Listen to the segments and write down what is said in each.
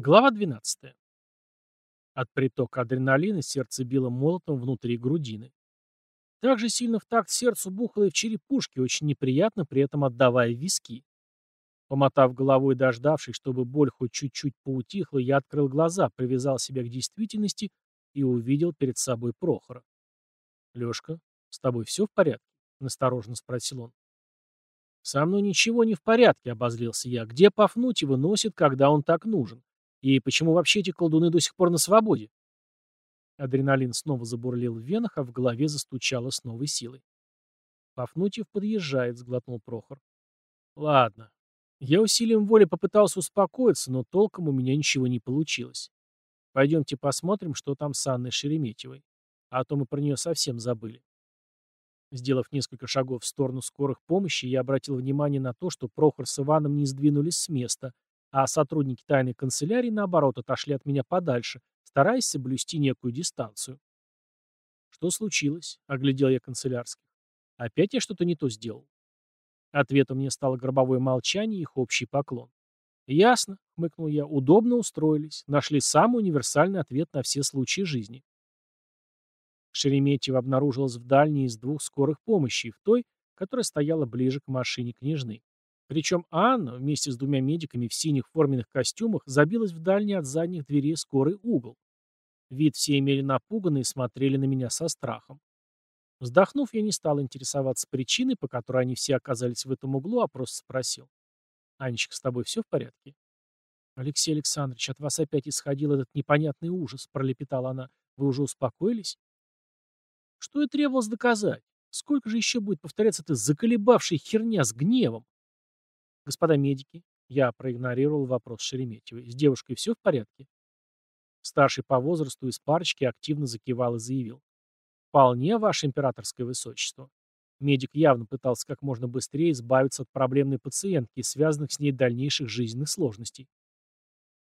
Глава 12. От притока адреналина сердце било молотом внутри грудины. Так же сильно в такт сердцу бухало и в черепушке, очень неприятно при этом отдавая виски. Помотав головой дождавшись, чтобы боль хоть чуть-чуть поутихла, я открыл глаза, привязал себя к действительности и увидел перед собой Прохора. «Лешка, с тобой все в порядке?» — настороженно спросил он. «Со мной ничего не в порядке», — обозлился я. «Где Пафнутьева носит, когда он так нужен? И почему вообще эти колдуны до сих пор на свободе? Адреналин снова забурлил в венах, а в голове застучало с новой силой. Пафнутьев подъезжает, сглотнул Прохор. Ладно. Я усилием воли попытался успокоиться, но толком у меня ничего не получилось. Пойдемте посмотрим, что там с Анной Шереметьевой. А то мы про нее совсем забыли. Сделав несколько шагов в сторону скорых помощи, я обратил внимание на то, что Прохор с Иваном не сдвинулись с места, а сотрудники тайной канцелярии, наоборот, отошли от меня подальше, стараясь соблюсти некую дистанцию. «Что случилось?» — оглядел я канцелярских. «Опять я что-то не то сделал?» Ответом мне стало гробовое молчание и их общий поклон. «Ясно», — хмыкнул я, — «удобно устроились, нашли самый универсальный ответ на все случаи жизни». Шереметьево обнаружилась в дальней из двух скорых помощи, в той, которая стояла ближе к машине княжны. Причем Анна вместе с двумя медиками в синих форменных костюмах забилась в дальний от задних дверей скорый угол. Вид все имели напуганный и смотрели на меня со страхом. Вздохнув, я не стал интересоваться причиной, по которой они все оказались в этом углу, а просто спросил. «Анечка, с тобой все в порядке?» «Алексей Александрович, от вас опять исходил этот непонятный ужас», — пролепетала она. «Вы уже успокоились?» Что и требовалось доказать. Сколько же еще будет повторяться эта заколебавшая херня с гневом? «Господа медики», я проигнорировал вопрос Шереметьевой, «с девушкой все в порядке?» Старший по возрасту из парочки активно закивал и заявил. «Вполне, ваше императорское высочество». Медик явно пытался как можно быстрее избавиться от проблемной пациентки и связанных с ней дальнейших жизненных сложностей.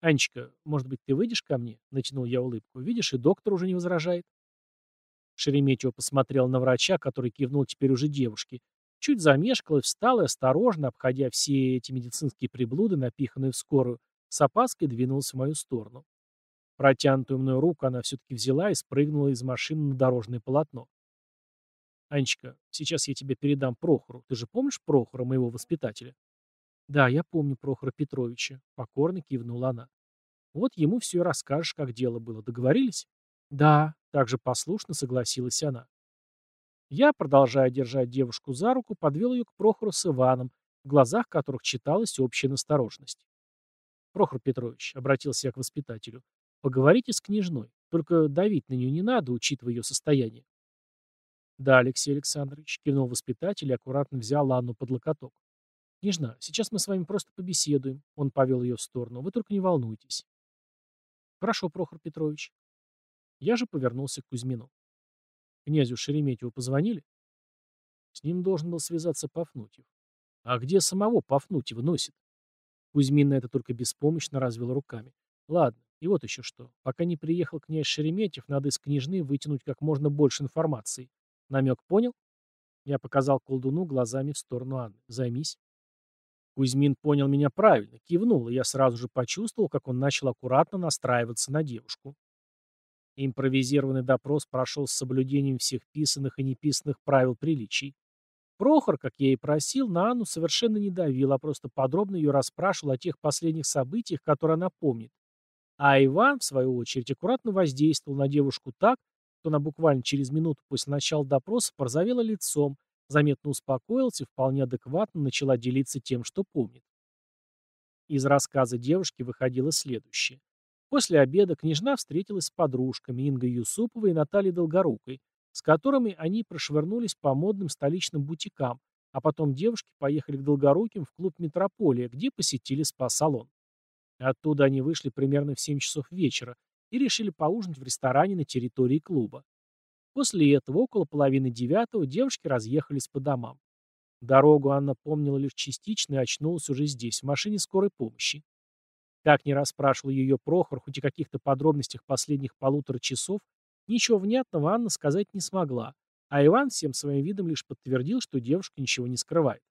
«Анечка, может быть, ты выйдешь ко мне?» — натянул я улыбку. «Видишь, и доктор уже не возражает». Шереметьево посмотрел на врача, который кивнул теперь уже девушке, Чуть замешкалась, встала и осторожно, обходя все эти медицинские приблуды, напиханные в скорую, с опаской двинулась в мою сторону. Протянутую мною руку она все-таки взяла и спрыгнула из машины на дорожное полотно. «Анечка, сейчас я тебе передам Прохору. Ты же помнишь Прохора, моего воспитателя?» «Да, я помню Прохора Петровича», — покорно кивнула она. «Вот ему все и расскажешь, как дело было. Договорились?» «Да», — также послушно согласилась она. Я, продолжая держать девушку за руку, подвел ее к Прохору с Иваном, в глазах которых читалась общая настороженность. «Прохор Петрович», — обратился я к воспитателю, — «поговорите с княжной, только давить на нее не надо, учитывая ее состояние». «Да, Алексей Александрович», — кивнул воспитатель и аккуратно взял Анну под локоток. «Княжна, сейчас мы с вами просто побеседуем», — он повел ее в сторону, — «вы только не волнуйтесь». «Хорошо, Прохор Петрович». Я же повернулся к Кузьмину. Князю Шереметьеву позвонили? С ним должен был связаться Пафнутьев. А где самого Пафнутьева носит? Кузьмин на это только беспомощно развел руками. Ладно, и вот еще что. Пока не приехал князь Шереметьев, надо из княжны вытянуть как можно больше информации. Намек понял? Я показал колдуну глазами в сторону Анны. Займись. Кузьмин понял меня правильно, кивнул, и я сразу же почувствовал, как он начал аккуратно настраиваться на девушку. Импровизированный допрос прошел с соблюдением всех писанных и неписанных правил приличий. Прохор, как я и просил, на Анну совершенно не давил, а просто подробно ее расспрашивал о тех последних событиях, которые она помнит. А Иван, в свою очередь, аккуратно воздействовал на девушку так, что она буквально через минуту после начала допроса порозовела лицом, заметно успокоилась и вполне адекватно начала делиться тем, что помнит. Из рассказа девушки выходило следующее. После обеда княжна встретилась с подружками Ингой Юсуповой и Натальей Долгорукой, с которыми они прошвырнулись по модным столичным бутикам, а потом девушки поехали к Долгоруким в клуб «Метрополия», где посетили спа-салон. Оттуда они вышли примерно в 7 часов вечера и решили поужинать в ресторане на территории клуба. После этого, около половины девятого, девушки разъехались по домам. Дорогу Анна помнила лишь частично и очнулась уже здесь, в машине скорой помощи. Как ни расспрашивал ее Прохор, хоть и каких-то подробностях последних полутора часов, ничего внятного Анна сказать не смогла, а Иван всем своим видом лишь подтвердил, что девушка ничего не скрывает.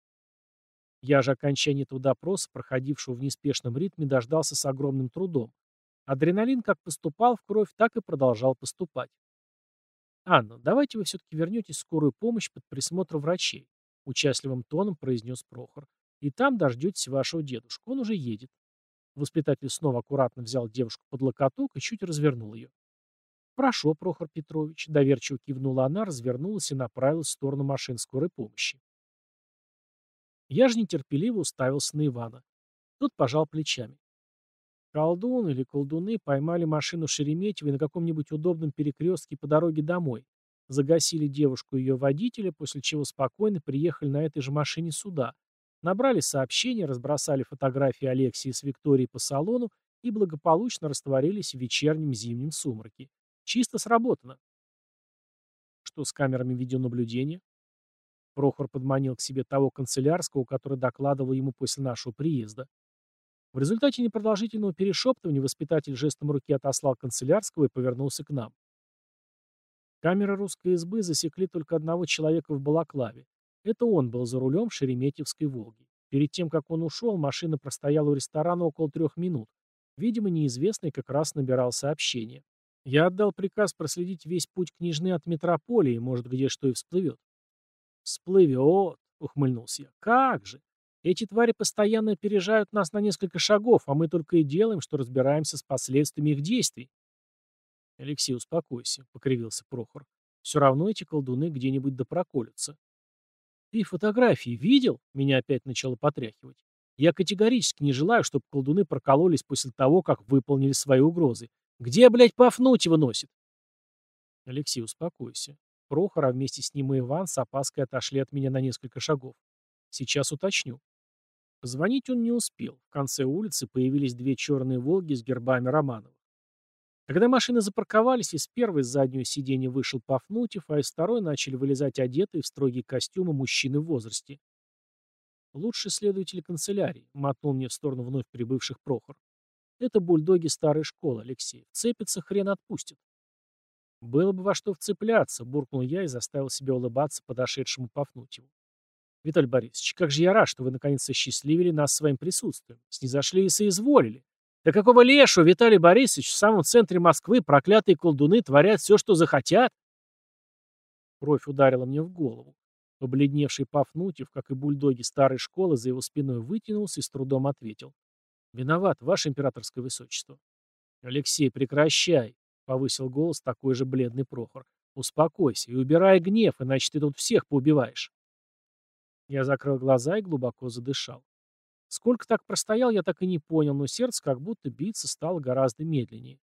Я же окончания этого допроса, проходившего в неспешном ритме, дождался с огромным трудом, Адреналин как поступал в кровь, так и продолжал поступать. «Анна, давайте вы все-таки вернетесь в скорую помощь под присмотр врачей», участливым тоном произнес Прохор. «И там дождетесь вашего дедушку. Он уже едет». Воспитатель снова аккуратно взял девушку под локоток и чуть развернул ее. «Прошу, Прохор Петрович», — доверчиво кивнула она, развернулась и направилась в сторону машин скорой помощи. Я же нетерпеливо уставился на Ивана. Тот пожал плечами. Колдун или колдуны поймали машину Шереметьевой на каком-нибудь удобном перекрестке по дороге домой, загасили девушку и ее водителя, после чего спокойно приехали на этой же машине сюда, набрали сообщения, разбросали фотографии Алексии с Викторией по салону и благополучно растворились в вечернем зимнем сумраке. Чисто сработано. Что с камерами видеонаблюдения? Прохор подманил к себе того канцелярского, который докладывал ему после нашего приезда. В результате непродолжительного перешептывания воспитатель жестом руки отослал канцелярского и повернулся к нам. Камеры русской избы засекли только одного человека в балаклаве. Это он был за рулем Шереметьевской «Волги». Перед тем, как он ушел, машина простояла у ресторана около трех минут. Видимо, неизвестный как раз набирал сообщение. Я отдал приказ проследить весь путь княжны от метрополии, может, где что и всплывет. «Всплывет», — ухмыльнулся я. «Как же! Эти твари постоянно опережают нас на несколько шагов, а мы только и делаем, что разбираемся с последствиями их действий. Алексей, успокойся, — покривился Прохор. Все равно эти колдуны где-нибудь допроколются. Ты фотографии видел? Меня опять начало потряхивать. Я категорически не желаю, чтобы колдуны прокололись после того, как выполнили свои угрозы. Где, блядь, Пафнутьева носит? Алексей, успокойся. Прохор, а вместе с ним и Иван с опаской отошли от меня на несколько шагов. Сейчас уточню. Позвонить он не успел. В конце улицы появились две черные «Волги» с гербами Романовых. Когда машины запарковались, из первой с заднего сиденья вышел Пафнутьев, а из второй начали вылезать одетые в строгие костюмы мужчины в возрасте. «Лучший следователь канцелярии», — мотнул мне в сторону вновь прибывших Прохор. «Это бульдоги старой школы, Алексей. Вцепится, хрен отпустит». «Было бы во что вцепляться», — буркнул я и заставил себя улыбаться подошедшему Пафнутьеву. Виталий Борисович, как же я рад, что вы наконец счастливили нас своим присутствием. Снизошли и соизволили. Да какого лешего, Виталий Борисович, в самом центре Москвы проклятые колдуны творят все, что захотят? Кровь ударила мне в голову. Побледневший Пафнутьев, как и бульдоги старой школы, за его спиной вытянулся и с трудом ответил. «Виноват, ваше императорское высочество». «Алексей, прекращай», — повысил голос такой же бледный Прохор. «Успокойся и убирай гнев, иначе ты тут всех поубиваешь». Я закрыл глаза и глубоко задышал. Сколько так простоял, я так и не понял, но сердце как будто биться стало гораздо медленнее.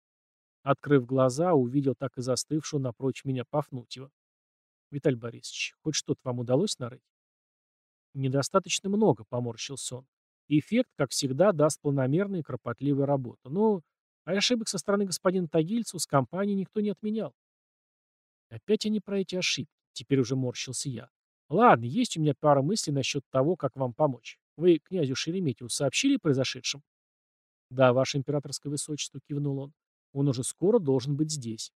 Открыв глаза, увидел так и застывшего напротив меня Пафнутьева. «Виталий Борисович, хоть что-то вам удалось нарыть?» «Недостаточно много», — поморщился он. «Эффект, как всегда, даст планомерная и кропотливая работа. Но а ошибок со стороны господина Тагильцева с компанией никто не отменял». «Опять они про эти ошибки», — теперь уже морщился я. Ладно, есть у меня пара мыслей насчет того, как вам помочь. Вы князю Шереметьеву сообщили о произошедшем? Да, ваше императорское высочество, кивнул он. Он уже скоро должен быть здесь.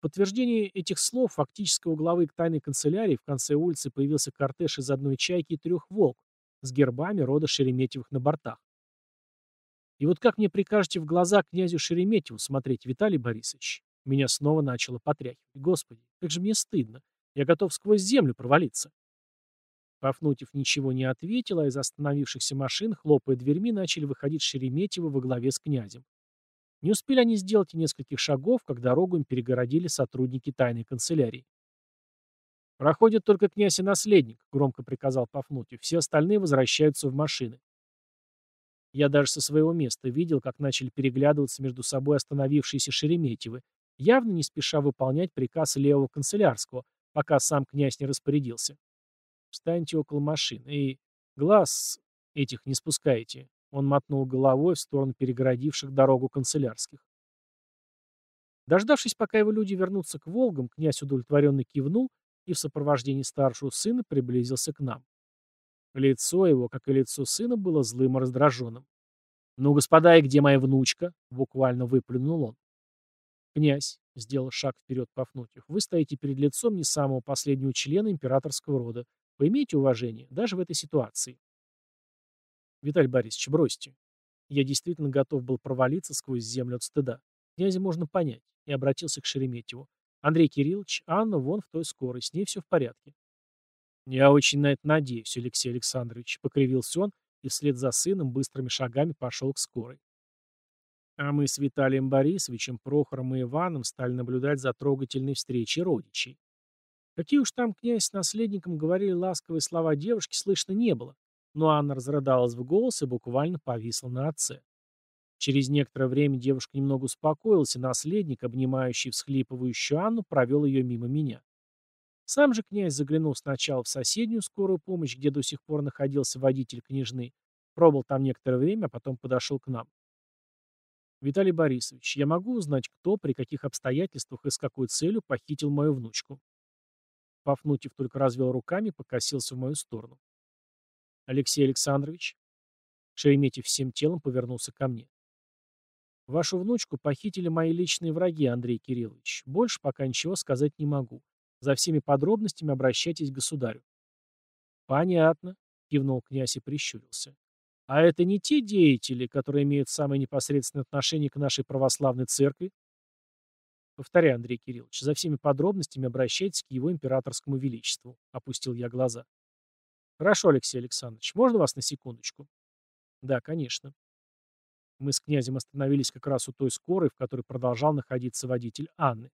Подтверждение этих слов фактического главы тайной канцелярии в конце улицы появился кортеж из одной чайки и трех волк с гербами рода Шереметьевых на бортах. И вот как мне прикажете в глаза князю Шереметьеву смотреть, Виталий Борисович? Меня снова начало потряхивать. Господи, как же мне стыдно. Я готов сквозь землю провалиться. Пафнутьев ничего не ответил, а из остановившихся машин, хлопая дверьми, начали выходить Шереметьево во главе с князем. Не успели они сделать и нескольких шагов, как дорогу им перегородили сотрудники тайной канцелярии. «Проходит только князь и наследник», — громко приказал Пафнутьев. «Все остальные возвращаются в машины». Я даже со своего места видел, как начали переглядываться между собой остановившиеся Шереметьевы, явно не спеша выполнять приказ левого канцелярского, пока сам князь не распорядился. Встаньте около машин и глаз этих не спускайте. Он мотнул головой в сторону перегородивших дорогу канцелярских. Дождавшись, пока его люди вернутся к «Волгам», князь удовлетворенно кивнул и в сопровождении старшего сына приблизился к нам. Лицо его, как и лицо сына, было злым и раздраженным. «Ну, господа, и где моя внучка?» — буквально выплюнул он. «Князь», — сделал шаг вперед Пафнутьев, — «вы стоите перед лицом не самого последнего члена императорского рода. Поймите уважение, даже в этой ситуации». «Виталий Борисович, бросьте». Я действительно готов был провалиться сквозь землю от стыда. Князя можно понять. И обратился к Шереметьеву. Андрей Кириллович, Анна вон в той скорой, с ней все в порядке. Я очень на это надеюсь, Алексей Александрович, покривился он и вслед за сыном быстрыми шагами пошел к скорой. А мы с Виталием Борисовичем, Прохором и Иваном стали наблюдать за трогательной встречей родичей. Какие уж там князь с наследником говорили ласковые слова девушки, слышно не было, но Анна разрыдалась в голос и буквально повисла на отце. Через некоторое время девушка немного успокоилась, и наследник, обнимающий всхлипывающую Анну, провел ее мимо меня. Сам же князь заглянул сначала в соседнюю скорую помощь, где до сих пор находился водитель княжны, пробыл там некоторое время, а потом подошел к нам. «Виталий Борисович, я могу узнать, кто, при каких обстоятельствах и с какой целью похитил мою внучку?» Пафнутьев только развел руками и покосился в мою сторону. «Алексей Александрович?» Шереметьев всем телом повернулся ко мне. «Вашу внучку похитили мои личные враги, Андрей Кириллович. Больше пока ничего сказать не могу. За всеми подробностями обращайтесь к государю». «Понятно», — кивнул князь и прищурился. «А это не те деятели, которые имеют самое непосредственное отношение к нашей православной церкви?» Повторяю, Андрей Кириллович, за всеми подробностями обращайтесь к его императорскому величеству. Опустил я глаза. Хорошо, Алексей Александрович, можно вас на секундочку? Да, конечно. Мы с князем остановились как раз у той скорой, в которой продолжал находиться водитель Анны.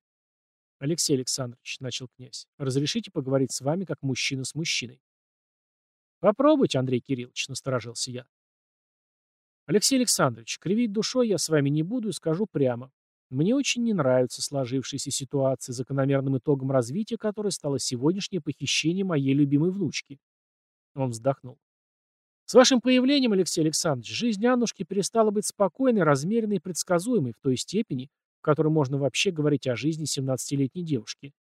Алексей Александрович, начал князь, разрешите поговорить с вами как мужчина с мужчиной. Попробуйте, Андрей Кириллович, насторожился я. Алексей Александрович, кривить душой я с вами не буду и скажу прямо. Мне очень не нравится сложившаяся ситуация, закономерным итогом развития которой стало сегодняшнее похищение моей любимой внучки. Он вздохнул. С вашим появлением, Алексей Александрович, жизнь Аннушки перестала быть спокойной, размеренной и предсказуемой в той степени, в которой можно вообще говорить о жизни 17-летней девушки.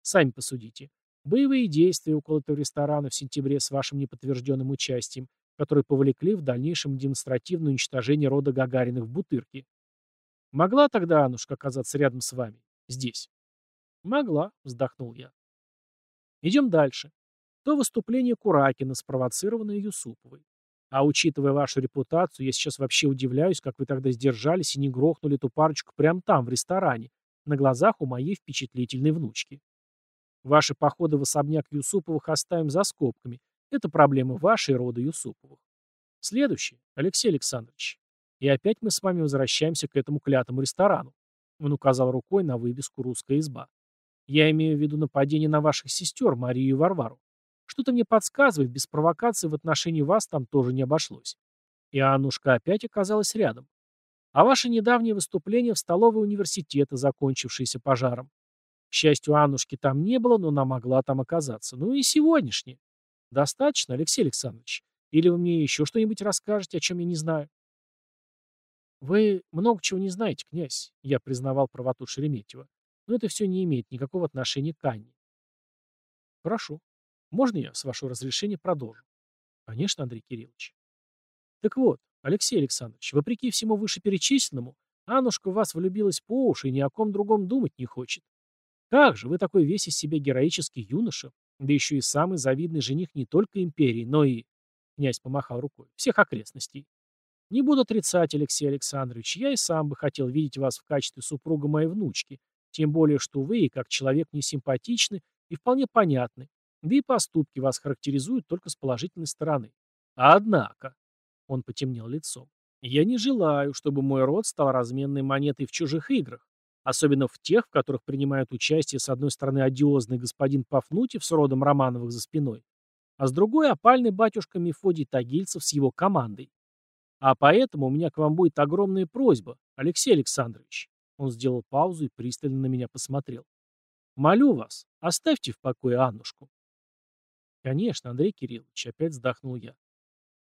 Сами посудите. Боевые действия около этого ресторана в сентябре с вашим неподтвержденным участием, которые повлекли в дальнейшем демонстративное уничтожение рода Гагариных в Бутырке. Могла тогда Аннушка оказаться рядом с вами? Здесь. Могла, вздохнул я. Идем дальше. То выступление Куракина, спровоцированное Юсуповой. А учитывая вашу репутацию, я сейчас вообще удивляюсь, как вы тогда сдержались и не грохнули эту парочку прямо там, в ресторане, на глазах у моей впечатлительной внучки. Ваши походы в особняк Юсуповых оставим за скобками. Это проблемы вашей рода Юсуповых. Следующее, Алексей Александрович. И опять мы с вами возвращаемся к этому клятому ресторану. Он указал рукой на вывеску «Русская изба». Я имею в виду нападение на ваших сестер, Марию и Варвару. Что-то мне подсказывает, без провокации в отношении вас там тоже не обошлось. И Аннушка опять оказалась рядом. А ваше недавнее выступление в столовой университета, закончившееся пожаром. К счастью, Аннушки там не было, но она могла там оказаться. Ну и сегодняшнее. Достаточно, Алексей Александрович? Или вы мне еще что-нибудь расскажете, о чем я не знаю? «Вы много чего не знаете, князь», — я признавал правоту Шереметьева. «Но это все не имеет никакого отношения к Анне». «Хорошо. Можно я, с вашего разрешения, продолжу?» «Конечно, Андрей Кириллович». «Так вот, Алексей Александрович, вопреки всему вышеперечисленному, Аннушка в вас влюбилась по уши и ни о ком другом думать не хочет. Как же, вы такой весь из себя героический юноша, да еще и самый завидный жених не только империи, но и...» Князь помахал рукой. «Всех окрестностей. Не буду отрицать, Алексей Александрович, я и сам бы хотел видеть вас в качестве супруга моей внучки, тем более, что вы, как человек, не симпатичны и вполне понятны, да и поступки вас характеризуют только с положительной стороны. Однако, он потемнел лицом, я не желаю, чтобы мой род стал разменной монетой в чужих играх, особенно в тех, в которых принимают участие с одной стороны одиозный господин Пафнутьев с родом Романовых за спиной, а с другой опальный батюшка Мефодий Тагильцев с его командой. А поэтому у меня к вам будет огромная просьба, Алексей Александрович. Он сделал паузу и пристально на меня посмотрел. Молю вас, оставьте в покое Аннушку. Конечно, Андрей Кириллович, опять вздохнул я.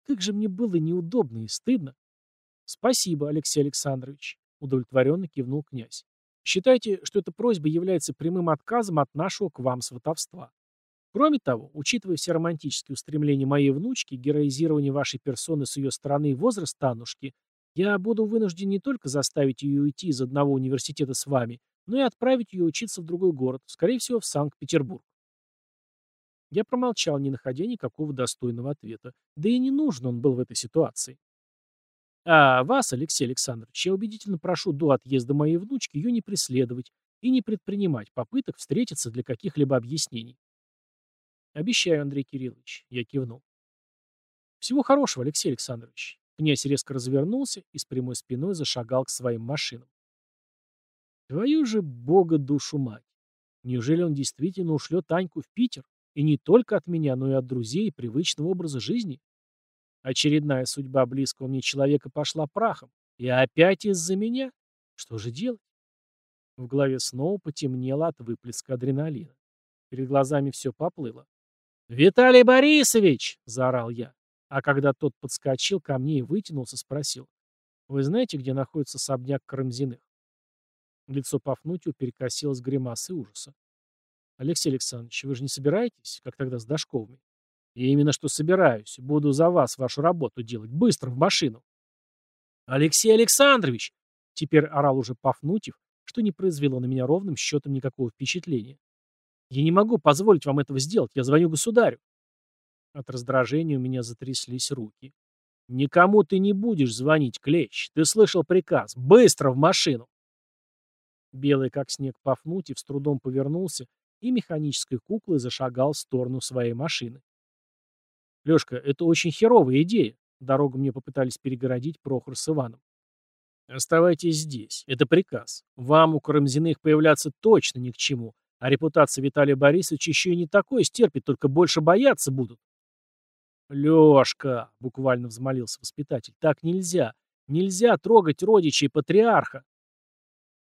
Как же мне было неудобно и стыдно. Спасибо, Алексей Александрович, удовлетворенно кивнул князь. Считайте, что эта просьба является прямым отказом от нашего к вам сватовства. Кроме того, учитывая все романтические устремления моей внучки, героизирование вашей персоны с ее стороны и возраст Танушки, я буду вынужден не только заставить ее уйти из одного университета с вами, но и отправить ее учиться в другой город, скорее всего, в Санкт-Петербург. Я промолчал, не находя никакого достойного ответа. Да и не нужен он был в этой ситуации. А вас, Алексей Александрович, я убедительно прошу до отъезда моей внучки ее не преследовать и не предпринимать попыток встретиться для каких-либо объяснений. Обещаю, Андрей Кириллович, я кивнул. Всего хорошего, Алексей Александрович. Князь резко развернулся и с прямой спиной зашагал к своим машинам. Твою же бога душу мать. Неужели он действительно ушлет Таньку в Питер? И не только от меня, но и от друзей и привычного образа жизни? Очередная судьба близкого мне человека пошла прахом. И опять из-за меня? Что же делать? В голове снова потемнело от выплеска адреналина. Перед глазами все поплыло. «Виталий Борисович!» — заорал я. А когда тот подскочил ко мне и вытянулся, спросил. «Вы знаете, где находится особняк Карамзиных?» Лицо Пафнутию перекосилось гримасы ужаса. «Алексей Александрович, вы же не собираетесь, как тогда с Дашковыми?» «Я именно что собираюсь. Буду за вас вашу работу делать. Быстро, в машину!» «Алексей Александрович!» Теперь орал уже Пафнутьев, что не произвело на меня ровным счетом никакого впечатления. «Я не могу позволить вам этого сделать. Я звоню государю». От раздражения у меня затряслись руки. «Никому ты не будешь звонить, Клещ. Ты слышал приказ. Быстро в машину!» Белый, как снег, Пафнутьев с трудом повернулся и механической куклой зашагал в сторону своей машины. «Лешка, это очень херовая идея», — дорогу мне попытались перегородить Прохор с Иваном. «Оставайтесь здесь. Это приказ. Вам у Карамзиных появляться точно ни к чему, а репутация Виталия Борисовича еще и не такое стерпит, только больше бояться будут». «Лешка!» — буквально взмолился воспитатель. «Так нельзя. Нельзя трогать родичей патриарха».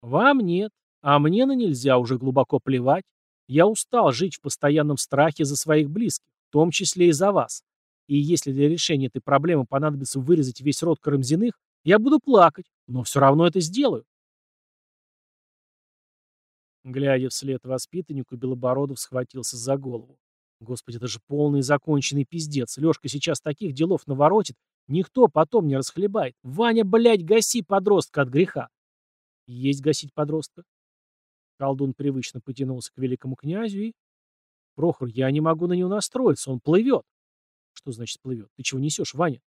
«Вам нет, а мне на нельзя уже глубоко плевать. Я устал жить в постоянном страхе за своих близких, в том числе и за вас. И если для решения этой проблемы понадобится вырезать весь род Карамзиных, я буду плакать, но все равно это сделаю». Глядя вслед воспитаннику, Белобородов схватился за голову. Господи, это же полный законченный пиздец. Лешка сейчас таких делов наворотит, никто потом не расхлебает. Ваня, блядь, гаси подростка от греха. Есть гасить подростка. Колдун привычно потянулся к великому князю и... Прохор, я не могу на него настроиться, он плывет. Что значит плывет? Ты чего несешь, Ваня?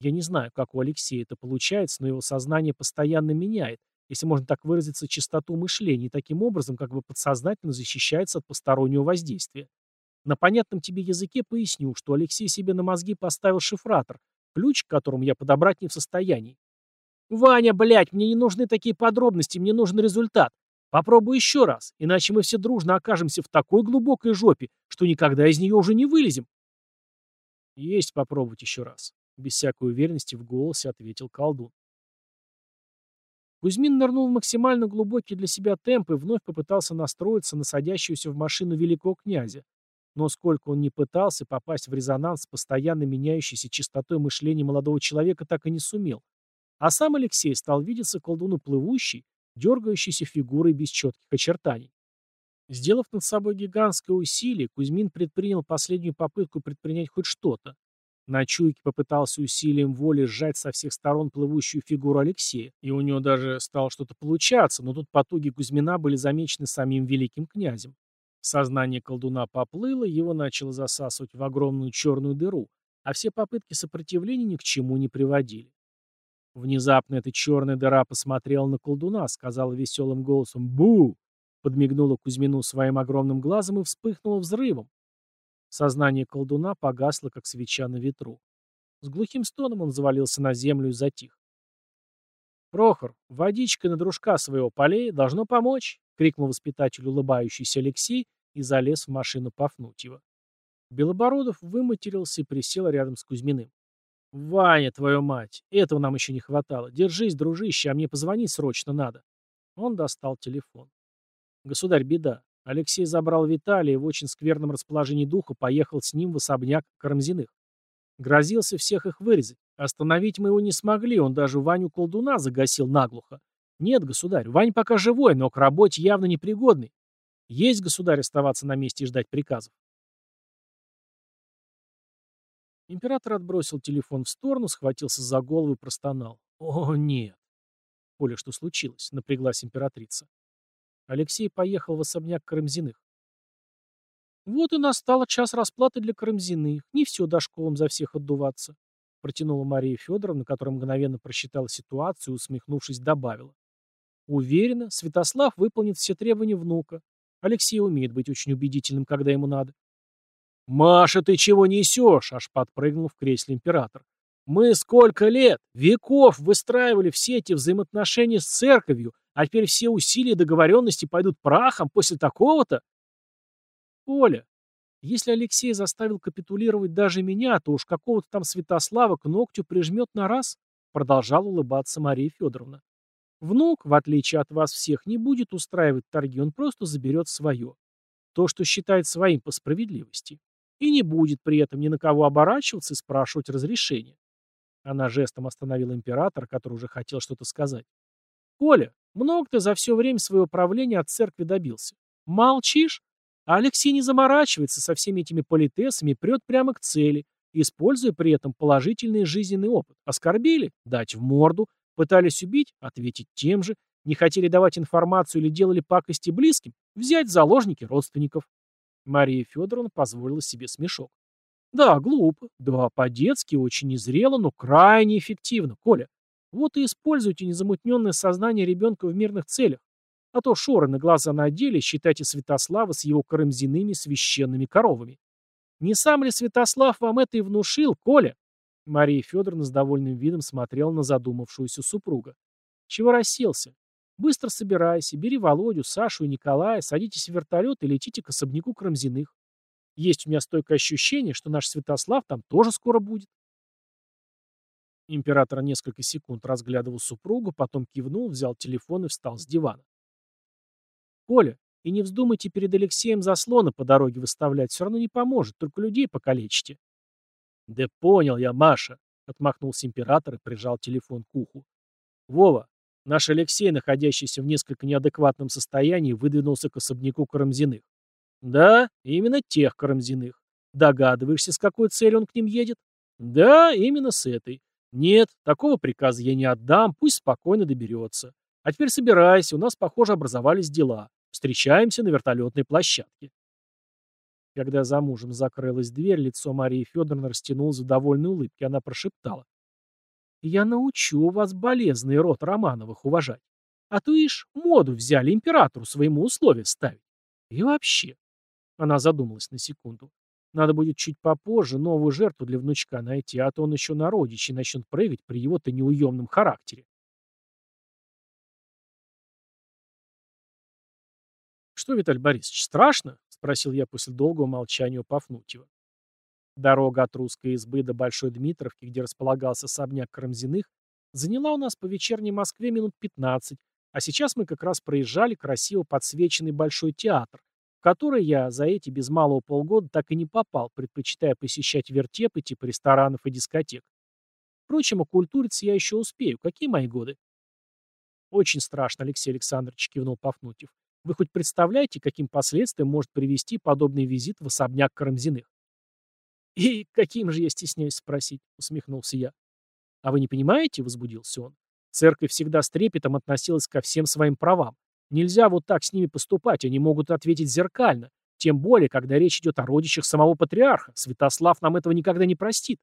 Я не знаю, как у Алексея это получается, но его сознание постоянно меняет, если можно так выразиться, частоту мышления, таким образом как бы подсознательно защищается от постороннего воздействия. На понятном тебе языке поясню, что Алексей себе на мозги поставил шифратор, ключ к которому я подобрать не в состоянии. «Ваня, блядь, мне не нужны такие подробности, мне нужен результат. Попробуй еще раз, иначе мы все дружно окажемся в такой глубокой жопе, что никогда из нее уже не вылезем». «Есть попробовать еще раз», — без всякой уверенности в голосе ответил колдун. Кузьмин нырнул в максимально глубокий для себя темп и вновь попытался настроиться на садящуюся в машину великого князя, но сколько он ни пытался попасть в резонанс с постоянно меняющейся частотой мышления молодого человека, так и не сумел. А сам Алексей стал видеться колдуну плывущей, дергающейся фигурой без четких очертаний. Сделав над собой гигантское усилие, Кузьмин предпринял последнюю попытку предпринять хоть что-то. На чуйке попытался усилием воли сжать со всех сторон плывущую фигуру Алексея, и у него даже стало что-то получаться, но тут потуги Кузьмина были замечены самим великим князем. Сознание колдуна поплыло, его начало засасывать в огромную черную дыру, а все попытки сопротивления ни к чему не приводили. Внезапно эта черная дыра посмотрела на колдуна, сказала веселым голосом «Бу!», подмигнула Кузьмину своим огромным глазом и вспыхнула взрывом. Сознание колдуна погасло, как свеча на ветру. С глухим стоном он завалился на землю и затих. «Прохор, водичка на дружка своего полей должно помочь!» — крикнул воспитатель улыбающийся Алексей и залез в машину Пафнутьева. Белобородов выматерился и присел рядом с Кузьминым. «Ваня, твою мать! Этого нам еще не хватало. Держись, дружище, а мне позвонить срочно надо». Он достал телефон. «Государь, беда. Алексей забрал Виталия и в очень скверном расположении духа поехал с ним в особняк Карамзиных. Грозился всех их вырезать. Остановить мы его не смогли, он даже Ваню колдуна загасил наглухо. Нет, государь, Вань пока живой, но к работе явно непригодный. Есть, государь, оставаться на месте и ждать приказов. Император отбросил телефон в сторону, схватился за голову и простонал. «О, нет!» «Поля, что случилось?» — напряглась императрица. Алексей поехал в особняк Карамзиных. Вот и настал час расплаты для Карамзиных. Не все дошколом за всех отдуваться. протянула Мария Федоровна, которая мгновенно просчитала ситуацию и, усмехнувшись, добавила. Уверена, Святослав выполнит все требования внука. Алексей умеет быть очень убедительным, когда ему надо. «Маша, ты чего несешь?» — аж подпрыгнул в кресле император. «Мы сколько лет, веков выстраивали все эти взаимоотношения с церковью, а теперь все усилия договоренности пойдут прахом после такого-то?» «Оля, если Алексей заставил капитулировать даже меня, то уж какого-то там Святослава к ногтю прижмет на раз», — продолжала улыбаться Мария Федоровна. «Внук, в отличие от вас всех, не будет устраивать торги, он просто заберет свое. То, что считает своим по справедливости и не будет при этом ни на кого оборачиваться и спрашивать разрешения. Она жестом остановила императора, который уже хотел что-то сказать. «Коля, много ты за все время своего правления от церкви добился. Молчишь? А Алексей не заморачивается со всеми этими политесами прет прямо к цели, используя при этом положительный жизненный опыт. Оскорбили? Дать в морду. Пытались убить? Ответить тем же. Не хотели давать информацию или делали пакости близким? Взять заложники родственников. Мария Федоровна позволила себе смешок. Да, глупо. Да, по-детски, очень незрело, но крайне эффективно. Коля, вот и используйте незамутненное сознание ребенка в мирных целях. А то шоры на глаза надели, считайте Святослава с его карамзиными священными коровами. Не сам ли Святослав вам это и внушил, Коля? Мария Федоровна с довольным видом смотрела на задумавшуюся супруга. Чего расселся? Быстро собирайся, бери Володю, Сашу и Николая, садитесь в вертолет и летите к особняку Крамзиных. Есть у меня стойкое ощущение, что наш Святослав там тоже скоро будет. Император несколько секунд разглядывал супругу, потом кивнул, взял телефон и встал с дивана. «Коля, и не вздумайте перед Алексеем заслоны по дороге выставлять, все равно не поможет, только людей покалечите». «Да понял я, Маша», — отмахнулся император и прижал телефон к уху. «Вова, Наш Алексей, находящийся в несколько неадекватном состоянии, выдвинулся к особняку Карамзиных. Да, именно тех Карамзиных. Догадываешься, с какой целью он к ним едет? Да, именно с этой. Нет, такого приказа я не отдам, пусть спокойно доберется. А теперь собирайся, у нас, похоже, образовались дела. Встречаемся на вертолетной площадке. Когда за мужем закрылась дверь, лицо Марии Федоровны растянулось в довольной улыбке. Она прошептала. Я научу вас, болезный род Романовых, уважать. А то ишь моду взяли императору своему условия ставить. И вообще. Она задумалась на секунду. Надо будет чуть попозже новую жертву для внучка найти, а то он еще на родичи начнет прыгать при его-то неуемном характере. «Что, Виталий Борисович, страшно?» — спросил я после долгого молчания у Пафнутьева. Дорога от русской избы до Большой Дмитровки, где располагался особняк Карамзиных, заняла у нас по вечерней Москве минут 15, а сейчас мы как раз проезжали красиво подсвеченный Большой театр, который я за эти без малого полгода так и не попал, предпочитая посещать вертепы типа ресторанов и дискотек. Впрочем, окультуриться я еще успею. Какие мои годы? Очень страшно, Алексей Александрович, кивнул Пафнутьев. Вы хоть представляете, каким последствиям может привести подобный визит в особняк Карамзиных? «И каким же я стесняюсь спросить?» — усмехнулся я. «А вы не понимаете?» — возбудился он. «Церковь всегда с трепетом относилась ко всем своим правам. Нельзя вот так с ними поступать, они могут ответить зеркально. Тем более, когда речь идет о родичах самого патриарха. Святослав нам этого никогда не простит».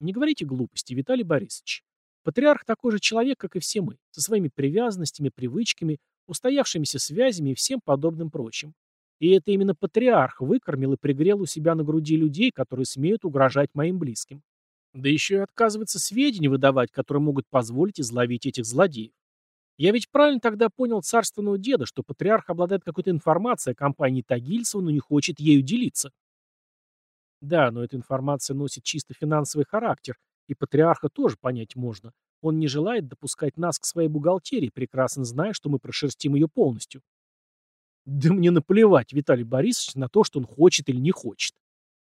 Не говорите глупости, Виталий Борисович. Патриарх такой же человек, как и все мы, со своими привязанностями, привычками, устоявшимися связями и всем подобным прочим. И это именно патриарх выкормил и пригрел у себя на груди людей, которые смеют угрожать моим близким. Да еще и отказывается сведения выдавать, которые могут позволить изловить этих злодеев. Я ведь правильно тогда понял царственного деда, что патриарх обладает какой-то информацией о компании Тагильцева, но не хочет ею делиться. Да, но эта информация носит чисто финансовый характер, и патриарха тоже понять можно. Он не желает допускать нас к своей бухгалтерии, прекрасно зная, что мы прошерстим ее полностью. Да мне наплевать, Виталий Борисович, на то, что он хочет или не хочет.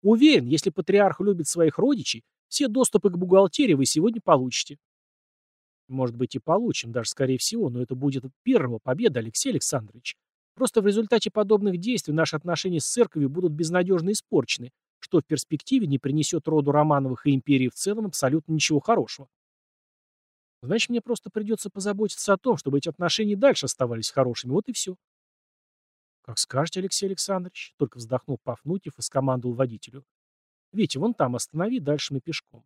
Уверен, если патриарх любит своих родичей, все доступы к бухгалтерии вы сегодня получите. Может быть и получим, даже скорее всего, но это будет первого победа, Алексей Александрович. Просто в результате подобных действий наши отношения с церковью будут безнадежно испорчены, что в перспективе не принесет роду Романовых и империи в целом абсолютно ничего хорошего. Значит, мне просто придется позаботиться о том, чтобы эти отношения дальше оставались хорошими. Вот и все. «Как скажете, Алексей Александрович», — только вздохнул Пафнутьев и скомандовал водителю. Витя, вон там останови, дальше мы пешком.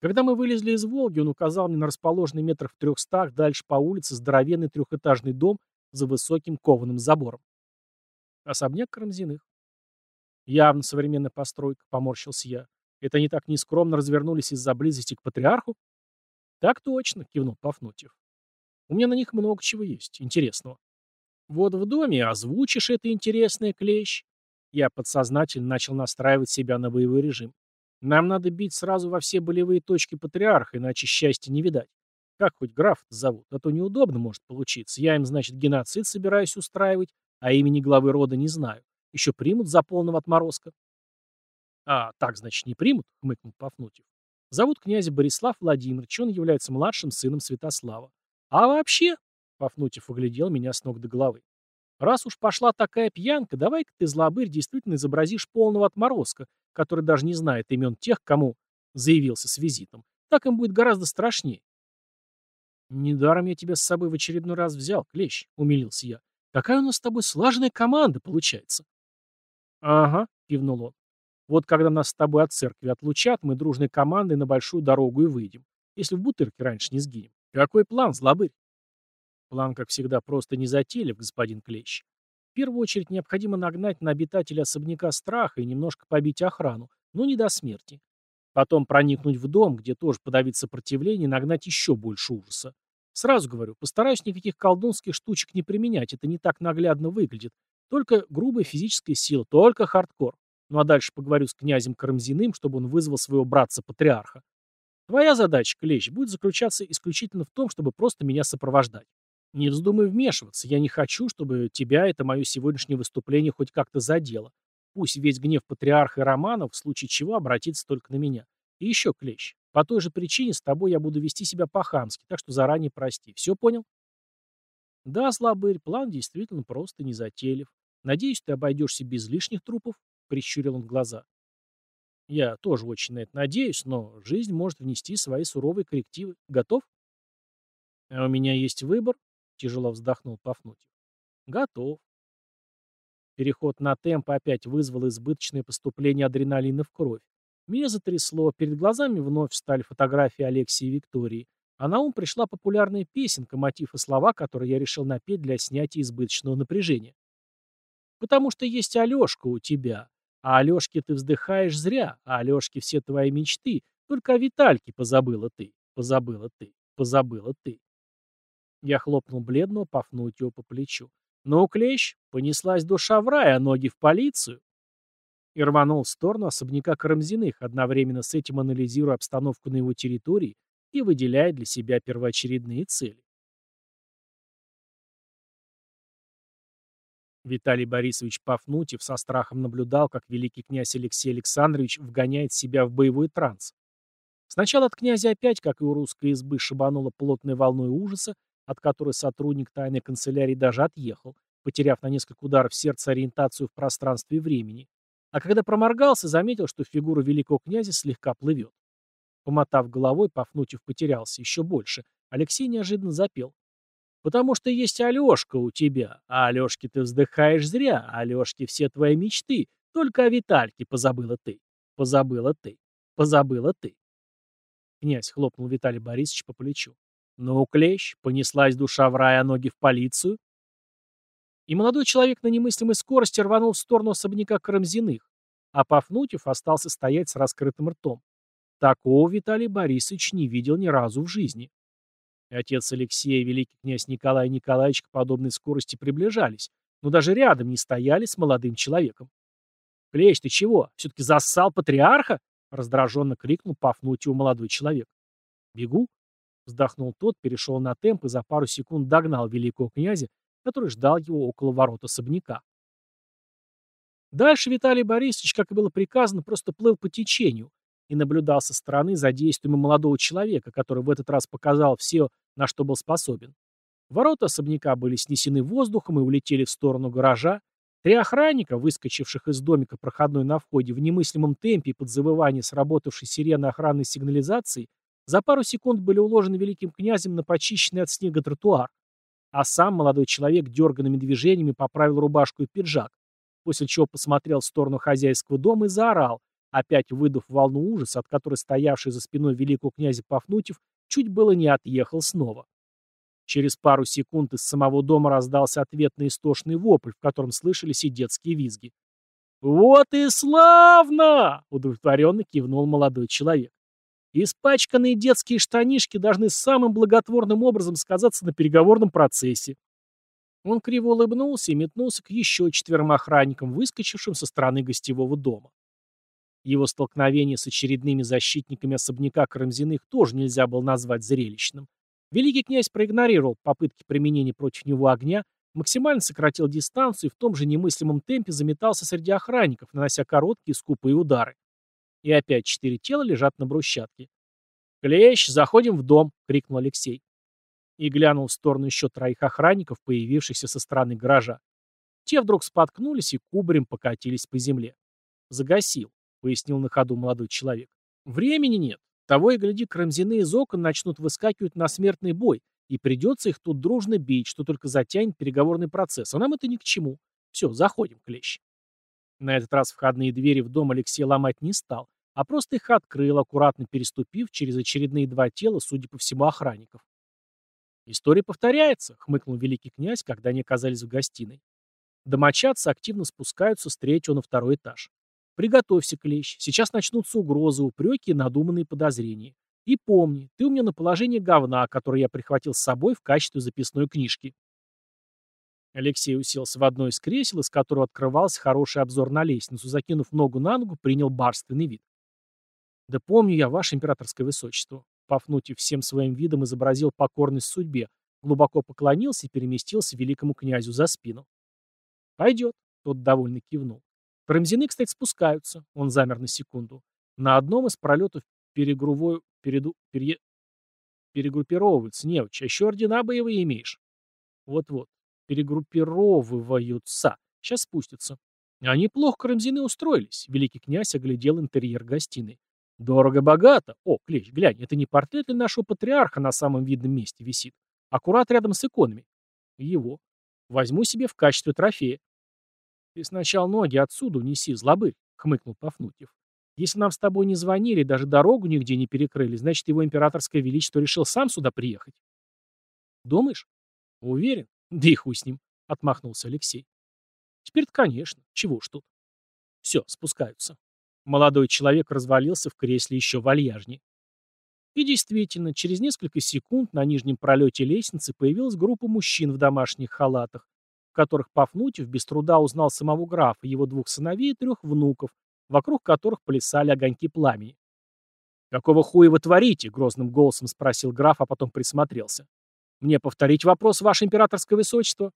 Когда мы вылезли из «Волги», он указал мне на расположенный метрах в трехстах дальше по улице здоровенный трехэтажный дом за высоким кованым забором. Особняк Карамзиных. Явно современная постройка, поморщился я. Это они так нескромно развернулись из-за близости к патриарху? Так точно, кивнул Пафнутьев. У меня на них много чего есть, интересного. Вот в доме озвучишь это интересное, клещ. Я подсознательно начал настраивать себя на боевой режим. Нам надо бить сразу во все болевые точки патриарха, иначе счастья не видать. Как хоть граф зовут, а то неудобно может получиться. Я им, значит, геноцид собираюсь устраивать, а имени главы рода не знаю. Еще примут за полного отморозка. А, так, значит, не примут, хмыкнул Пафнутьев. Зовут князя Борислав Владимирович, он является младшим сыном Святослава. А вообще, Пафнутьев оглядел меня с ног до головы. Раз уж пошла такая пьянка, давай-ка ты, злобырь, действительно изобразишь полного отморозка, который даже не знает имен тех, кому заявился с визитом. Так им будет гораздо страшнее. «Недаром я тебя с собой в очередной раз взял, Клещ», — умилился я. «Какая у нас с тобой слаженная команда получается». «Ага», — кивнул он. «Вот когда нас с тобой от церкви отлучат, мы дружной командой на большую дорогу и выйдем, если в бутырке раньше не сгинем. Какой план, злобырь?» План, как всегда, просто не затейлив, господин Клещ. Первую очередь необходимо нагнать на обитателя особняка страха и немножко побить охрану, но не до смерти. Потом проникнуть в дом, где тоже подавить сопротивление нагнать еще больше ужаса. Сразу говорю, постараюсь никаких колдунских штучек не применять, это не так наглядно выглядит. Только грубая физическая сила, только хардкор. Ну а дальше поговорю с князем Карамзиным, чтобы он вызвал своего братца-патриарха. Твоя задача, Клещ, будет заключаться исключительно в том, чтобы просто меня сопровождать. Не вздумай вмешиваться, я не хочу, чтобы тебя это мое сегодняшнее выступление хоть как-то задело. Пусть весь гнев патриарха и Романов в случае чего обратится только на меня. И еще, Клещ, по той же причине с тобой я буду вести себя по-хамски, так что заранее прости. Все понял? Да, слабырь, план действительно просто не затейлив. Надеюсь, ты обойдешься без лишних трупов, прищурил он глаза. Я тоже очень на это надеюсь, но жизнь может внести свои суровые коррективы. Готов? А у меня есть выбор, тяжело вздохнул Пафнутьев. Готов. Переход на темп опять вызвал избыточное поступление адреналина в кровь. Меня затрясло, перед глазами вновь встали фотографии Алексии и Виктории, а на ум пришла популярная песенка, мотив и слова, которые я решил напеть для снятия избыточного напряжения. «Потому что есть Алешка у тебя, а Алешке ты вздыхаешь зря, а Алешке все твои мечты, только о Витальке позабыла ты, позабыла ты, позабыла ты». Я хлопнул бледного Пафнутьева по плечу. «Ну, клещ, понеслась душа в рай, а ноги в полицию!» И рванул в сторону особняка Карамзиных, одновременно с этим анализируя обстановку на его территории и выделяя для себя первоочередные цели. Виталий Борисович Пафнутьев со страхом наблюдал, как великий князь Алексей Александрович вгоняет себя в боевой транс. Сначала от князя опять, как и у русской избы, шибануло плотной волной ужаса, от которой сотрудник тайной канцелярии даже отъехал, потеряв на несколько ударов сердца ориентацию в пространстве и времени. А когда проморгался, заметил, что фигура великого князя слегка плывет. Помотав головой, Пафнутьев потерялся еще больше. Алексей неожиданно запел. «Потому что есть Алешка у тебя, а Алешке ты вздыхаешь зря, а Алешке все твои мечты, только о Витальке позабыла ты, позабыла ты, позабыла ты». Князь хлопнул Виталий Борисович по плечу. «Ну, клещ, понеслась душа в рай, а ноги в полицию?» И молодой человек на немыслимой скорости рванул в сторону особняка Карамзиных, а Пафнутьев остался стоять с раскрытым ртом. Такого Виталий Борисович не видел ни разу в жизни. отец Алексея и великий князь Николай Николаевич к подобной скорости приближались, но даже рядом не стояли с молодым человеком. «Клещ, ты чего? Все-таки зассал патриарха?» — раздраженно крикнул Пафнутьеву молодой человек. «Бегу», Вздохнул тот, перешел на темп и за пару секунд догнал великого князя, который ждал его около ворот особняка. Дальше Виталий Борисович, как и было приказано, просто плыл по течению и наблюдал со стороны за действиями молодого человека, который в этот раз показал все, на что был способен. Ворота особняка были снесены воздухом и улетели в сторону гаража. Три охранника, выскочивших из домика проходной на входе в немыслимом темпе под завывание сработавшей сирены охранной сигнализации, за пару секунд были уложены великим князем на почищенный от снега тротуар, а сам молодой человек дерганными движениями поправил рубашку и пиджак, после чего посмотрел в сторону хозяйского дома и заорал, опять выдав волну ужаса, от которой стоявший за спиной великого князя Пафнутьев чуть было не отъехал снова. Через пару секунд из самого дома раздался ответный истошный вопль, в котором слышались и детские визги. «Вот и славно!» — удовлетворенно кивнул молодой человек. «Испачканные детские штанишки должны самым благотворным образом сказаться на переговорном процессе». Он криво улыбнулся и метнулся к еще четверым охранникам, выскочившим со стороны гостевого дома. Его столкновение с очередными защитниками особняка Карамзиных тоже нельзя было назвать зрелищным. Великий князь проигнорировал попытки применения против него огня, максимально сократил дистанцию и в том же немыслимом темпе заметался среди охранников, нанося короткие скупые удары. И опять четыре тела лежат на брусчатке. «Клещ, заходим в дом!» — крикнул Алексей. И глянул в сторону еще троих охранников, появившихся со стороны гаража. Те вдруг споткнулись и кубарем покатились по земле. «Загасил», — пояснил на ходу молодой человек. «Времени нет. Того и гляди, крамзины из окон начнут выскакивать на смертный бой, и придется их тут дружно бить, что только затянет переговорный процесс, а нам это ни к чему. Все, заходим, клещ. На этот раз входные двери в дом Алексей ломать не стал, а просто их открыл, аккуратно переступив через очередные два тела, судя по всему, охранников. «История повторяется», — хмыкнул великий князь, когда они оказались в гостиной. Домочадцы активно спускаются с третьего на второй этаж. Приготовься, клещ. Сейчас начнутся угрозы, упреки и надуманные подозрения. И помни, ты у меня на положение говна, которое я прихватил с собой в качестве записной книжки. Алексей уселся в одно из кресел, из которого открывался хороший обзор на лестницу, закинув ногу на ногу, принял барственный вид. «Да помню я, ваше императорское высочество». Пафнутьев всем своим видом изобразил покорность судьбе, глубоко поклонился и переместился великому князю за спину. «Пойдет», — тот довольно кивнул. Промзины, кстати, спускаются. Он замер на секунду. На одном из пролетов перегрувой, переду, пере, перегруппировываются, невочь. А еще ордена боевые имеешь. Вот-вот. Перегруппировываются. Сейчас спустятся. Они плохо Карамзины устроились. Великий князь оглядел интерьер гостиной. Дорого-богато. О, Клещ, глянь, это не портрет ли нашего патриарха на самом видном месте висит? Аккурат рядом с иконами. Его. Возьму себе в качестве трофея. «Ты сначала ноги отсюда унеси, злобы», — хмыкнул Пафнутьев. «Если нам с тобой не звонили, даже дорогу нигде не перекрыли, значит, его императорское величество решил сам сюда приехать». «Думаешь?» «Уверен. Да и с ним», — отмахнулся Алексей. «Теперь-то, конечно. Чего ж тут?» «Все, спускаются». Молодой человек развалился в кресле еще вальяжнее. И действительно, через несколько секунд на нижнем пролете лестницы появилась группа мужчин в домашних халатах, которых Пафнутьев без труда узнал самого графа, его двух сыновей и трех внуков, вокруг которых плясали огоньки пламени. «Какого хуя вы творите?» — грозным голосом спросил граф, а потом присмотрелся. «Мне повторить вопрос, ваше императорское высочество?»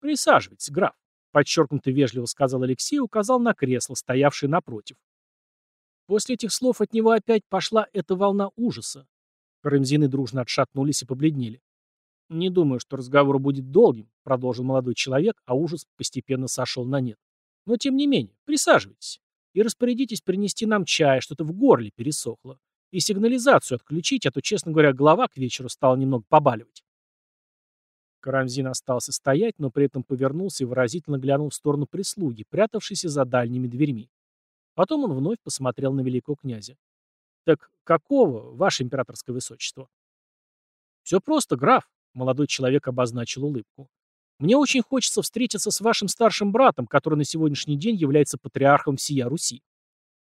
«Присаживайтесь, граф», — подчеркнуто вежливо сказал Алексей и указал на кресло, стоявшее напротив. После этих слов от него опять пошла эта волна ужаса. Карамзины дружно отшатнулись и побледнели. «Не думаю, что разговор будет долгим», — продолжил молодой человек, а ужас постепенно сошел на нет. «Но тем не менее, присаживайтесь и распорядитесь принести нам чая, что-то в горле пересохло. И сигнализацию отключить, а то, честно говоря, голова к вечеру стала немного побаливать». Карамзин остался стоять, но при этом повернулся и выразительно глянул в сторону прислуги, прятавшейся за дальними дверьми. Потом он вновь посмотрел на великого князя. «Так какого, ваше императорское высочество?» «Все просто, граф», Молодой человек обозначил улыбку. «Мне очень хочется встретиться с вашим старшим братом, который на сегодняшний день является патриархом всея Руси.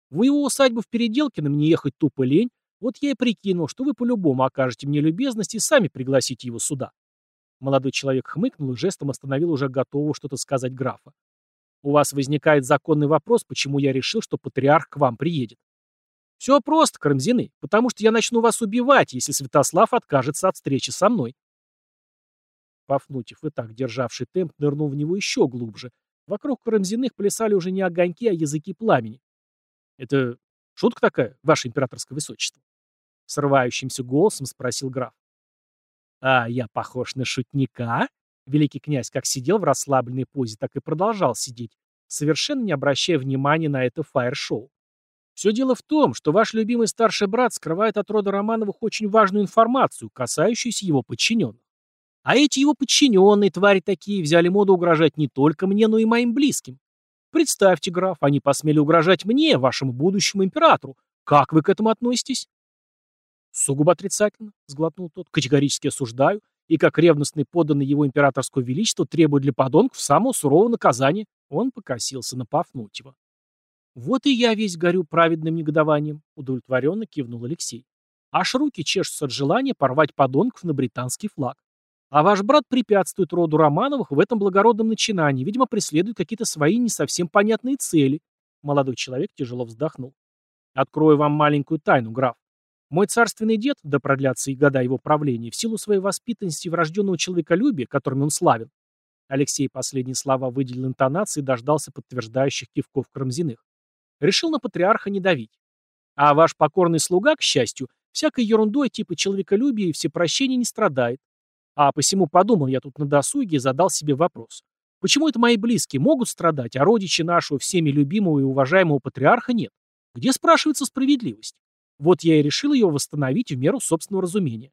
В его усадьбу в Переделкино мне ехать тупо лень, вот я и прикинул, что вы по-любому окажете мне любезность и сами пригласите его сюда». Молодой человек хмыкнул и жестом остановил уже готового что-то сказать графа. «У вас возникает законный вопрос, почему я решил, что патриарх к вам приедет. Все просто, Карамзины, потому что я начну вас убивать, если Святослав откажется от встречи со мной. Пафнутьев, и так державший темп, нырнул в него еще глубже. Вокруг Карамзиных плясали уже не огоньки, а языки пламени. «Это шутка такая, ваше императорское высочество?» Срывающимся голосом спросил граф. «А я похож на шутника?» Великий князь как сидел в расслабленной позе, так и продолжал сидеть, совершенно не обращая внимания на это фаер-шоу. Все дело в том, что ваш любимый старший брат скрывает от рода Романовых очень важную информацию, касающуюся его подчиненных. А эти его подчиненные, твари такие, взяли моду угрожать не только мне, но и моим близким. представьте, граф, они посмели угрожать мне, вашему будущему императору. Как вы к этому относитесь? Сугубо отрицательно, сглотнул тот. Категорически осуждаю и как ревностный подданный его императорского величества требует для подонков самого сурового наказания. Он покосился на Пафнутьева. Вот и я весь горю праведным негодованием, удовлетворенно кивнул Алексей. Аж руки чешутся от желания порвать подонков на британский флаг. А ваш брат препятствует роду Романовых в этом благородном начинании, видимо, преследует какие-то свои не совсем понятные цели. Молодой человек тяжело вздохнул. Открою вам маленькую тайну, граф. Мой царственный дед, да продлятся и года его правления, в силу своей воспитанности и врожденного человеколюбия, которыми он славен, Алексей последние слова выделил интонацией и дождался подтверждающих кивков Крамзиных. Решил на патриарха не давить. А ваш покорный слуга, к счастью, всякой ерундой типа человеколюбия и всепрощения не страдает. А посему подумал я тут на досуге и задал себе вопрос. Почему это мои близкие могут страдать, а родичи нашего всеми любимого и уважаемого патриарха нет? Где спрашивается справедливость? Вот я и решил ее восстановить в меру собственного разумения.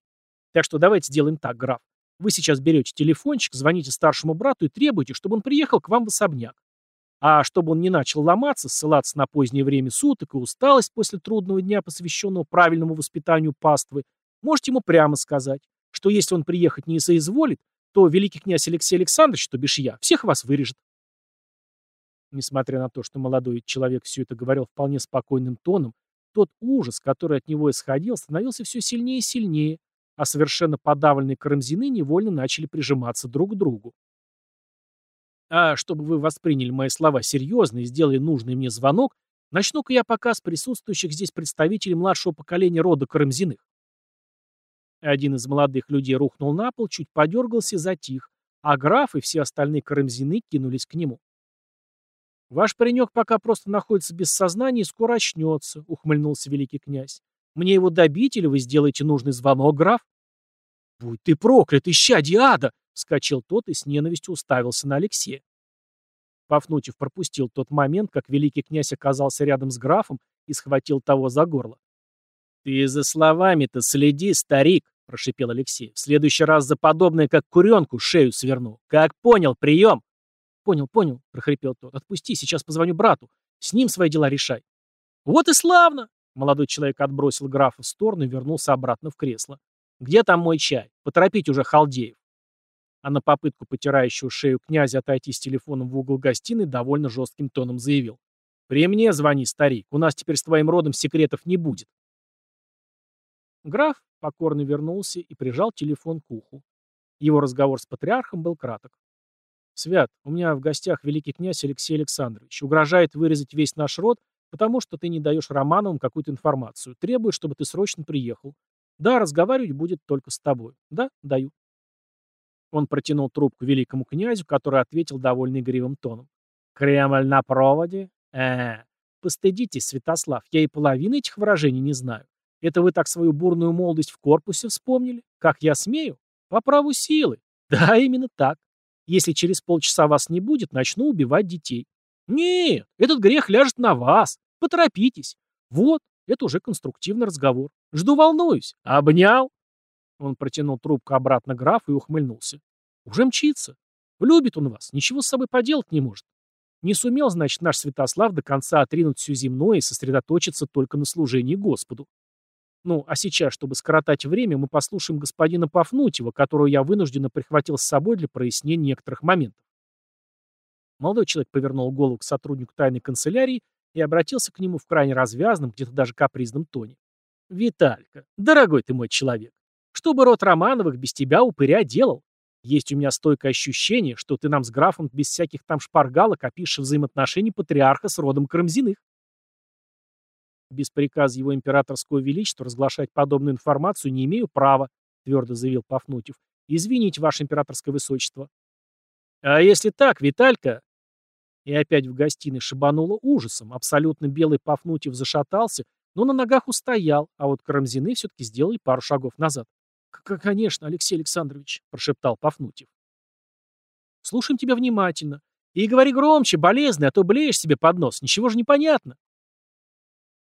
Так что давайте сделаем так, граф. Вы сейчас берете телефончик, звоните старшему брату и требуете, чтобы он приехал к вам в особняк. А чтобы он не начал ломаться, ссылаться на позднее время суток и усталость после трудного дня, посвященного правильному воспитанию паствы, можете ему прямо сказать, что если он приехать не соизволит, то великий князь Алексей Александрович, то бишь я, всех вас вырежет. Несмотря на то, что молодой человек все это говорил вполне спокойным тоном, тот ужас, который от него исходил, становился все сильнее и сильнее, а совершенно подавленные карамзины невольно начали прижиматься друг к другу. А чтобы вы восприняли мои слова серьезно и сделали нужный мне звонок, начну-ка я показ присутствующих здесь представителей младшего поколения рода Карамзиных. Один из молодых людей рухнул на пол, чуть подергался и затих, а граф и все остальные Карамзины кинулись к нему. «Ваш паренек пока просто находится без сознания и скоро очнется», — ухмыльнулся великий князь. «Мне его добить или вы сделаете нужный звонок, граф?» «Будь ты проклят, ищадье ада!» — вскочил тот и с ненавистью уставился на Алексея. Пафнутьев пропустил тот момент, как великий князь оказался рядом с графом и схватил того за горло. «Ты за словами-то следи, старик!» — прошипел Алексей. «В следующий раз за подобное, как куренку, шею сверну. Как понял, прием!» «Понял, понял», — прохрипел тот. «Отпусти, сейчас позвоню брату. С ним свои дела решай». «Вот и славно!» Молодой человек отбросил графа в сторону и вернулся обратно в кресло. «Где там мой чай? Поторопить уже халдеев». А на попытку потирающего шею князя отойти с телефоном в угол гостиной довольно жестким тоном заявил. «При мне звони, старик. У нас теперь с твоим родом секретов не будет». Граф покорно вернулся и прижал телефон к уху. Его разговор с патриархом был краток. «Свят, у меня в гостях великий князь Алексей Александрович. Угрожает вырезать весь наш род, потому что ты не даешь Романовым какую-то информацию. Требует, чтобы ты срочно приехал. Да, разговаривать будет только с тобой. Да, даю». Он протянул трубку великому князю, который ответил довольно игривым тоном. «Кремль на проводе? э Постыдитесь, Святослав, я и половины этих выражений не знаю. Это вы так свою бурную молодость в корпусе вспомнили? Как я смею? По праву силы. Да, именно так. Если через полчаса вас не будет, начну убивать детей. Нет, этот грех ляжет на вас. Поторопитесь. Вот, это уже конструктивный разговор. Жду, волнуюсь. Обнял. Он протянул трубку обратно графу и ухмыльнулся. Уже мчится. Любит он вас, ничего с собой поделать не может. Не сумел, значит, наш Святослав до конца отринуть все земное и сосредоточиться только на служении Господу. Ну, а сейчас, чтобы скоротать время, мы послушаем господина Пафнутьева, которого я вынужденно прихватил с собой для прояснения некоторых моментов. Молодой человек повернул голову к сотруднику тайной канцелярии и обратился к нему в крайне развязном, где-то даже капризном тоне. «Виталька, дорогой ты мой человек, что бы род Романовых без тебя упыря делал? Есть у меня стойкое ощущение, что ты нам с графом без всяких там шпаргалок опишешь взаимоотношения патриарха с родом Карамзиных. Без приказа его императорского величества разглашать подобную информацию не имею права, твердо заявил Пафнутьев. Извините, ваше императорское высочество. А если так, Виталька... И опять в гостиной шибануло ужасом. Абсолютно белый Пафнутьев зашатался, но на ногах устоял, а вот Карамзины все-таки сделали пару шагов назад. «Конечно, Алексей Александрович», — прошептал Пафнутьев. «Слушаем тебя внимательно. И говори громче, болезный, а то блеешь себе под нос. Ничего же не понятно».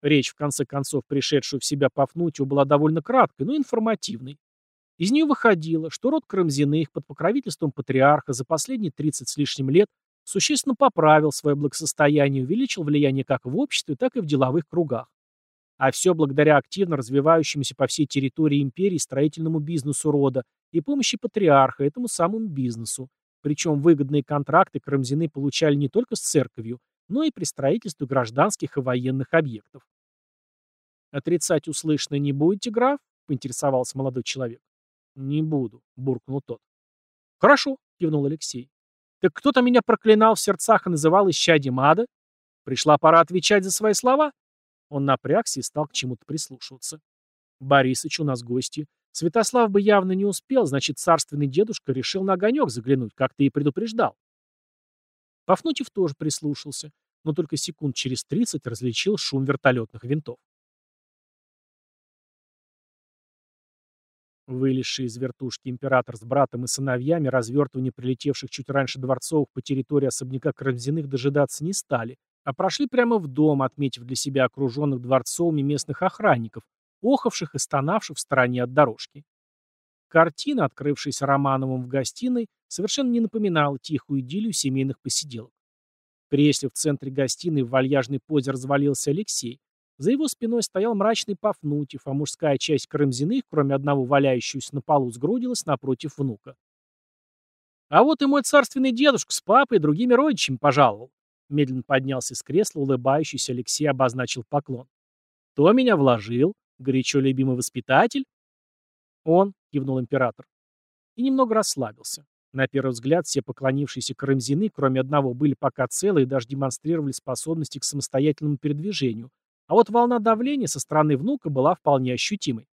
Речь, в конце концов, пришедшую в себя Пафнутию, была довольно краткой, но информативной. Из нее выходило, что род Карамзиных под покровительством патриарха за последние 30 с лишним лет существенно поправил свое благосостояние и увеличил влияние как в обществе, так и в деловых кругах. А все благодаря активно развивающемуся по всей территории империи строительному бизнесу рода и помощи патриарха этому самому бизнесу. Причем выгодные контракты Карамзины получали не только с церковью, но и при строительстве гражданских и военных объектов. «Отрицать услышанное не будете, граф?» — поинтересовался молодой человек. «Не буду», — буркнул тот. «Хорошо», — кивнул Алексей. «Так кто-то меня проклинал в сердцах и называл исчадием ада? Пришла пора отвечать за свои слова?» Он напрягся и стал к чему-то прислушиваться. «Борисыч, у нас гости. Святослав бы явно не успел, значит, царственный дедушка решил на огонек заглянуть, как ты и предупреждал». Пафнутьев тоже прислушался, но только секунд через тридцать различил шум вертолетных винтов. Вылезший из вертушки император с братом и сыновьями развертывания прилетевших чуть раньше дворцовых по территории особняка Карамзиных дожидаться не стали, а прошли прямо в дом, отметив для себя окруженных дворцовыми местных охранников, охавших и стонавших в стороне от дорожки. Картина, открывшаяся Романовым в гостиной, совершенно не напоминала тихую идиллию семейных посиделок. В кресле в центре гостиной в вальяжной позе развалился Алексей. За его спиной стоял мрачный Пафнутьев, а мужская часть Крымзиных, кроме одного валяющегося на полу, сгрудилась напротив внука. «А вот и мой царственный дедушка с папой и другими родичами пожаловал. Медленно поднялся с кресла, улыбающийся Алексей обозначил поклон. «Кто меня вложил? Горячо любимый воспитатель?» «Он», — кивнул император. И немного расслабился. На первый взгляд все поклонившиеся Карамзины, кроме одного, были пока целы и даже демонстрировали способности к самостоятельному передвижению, а вот волна давления со стороны внука была вполне ощутимой.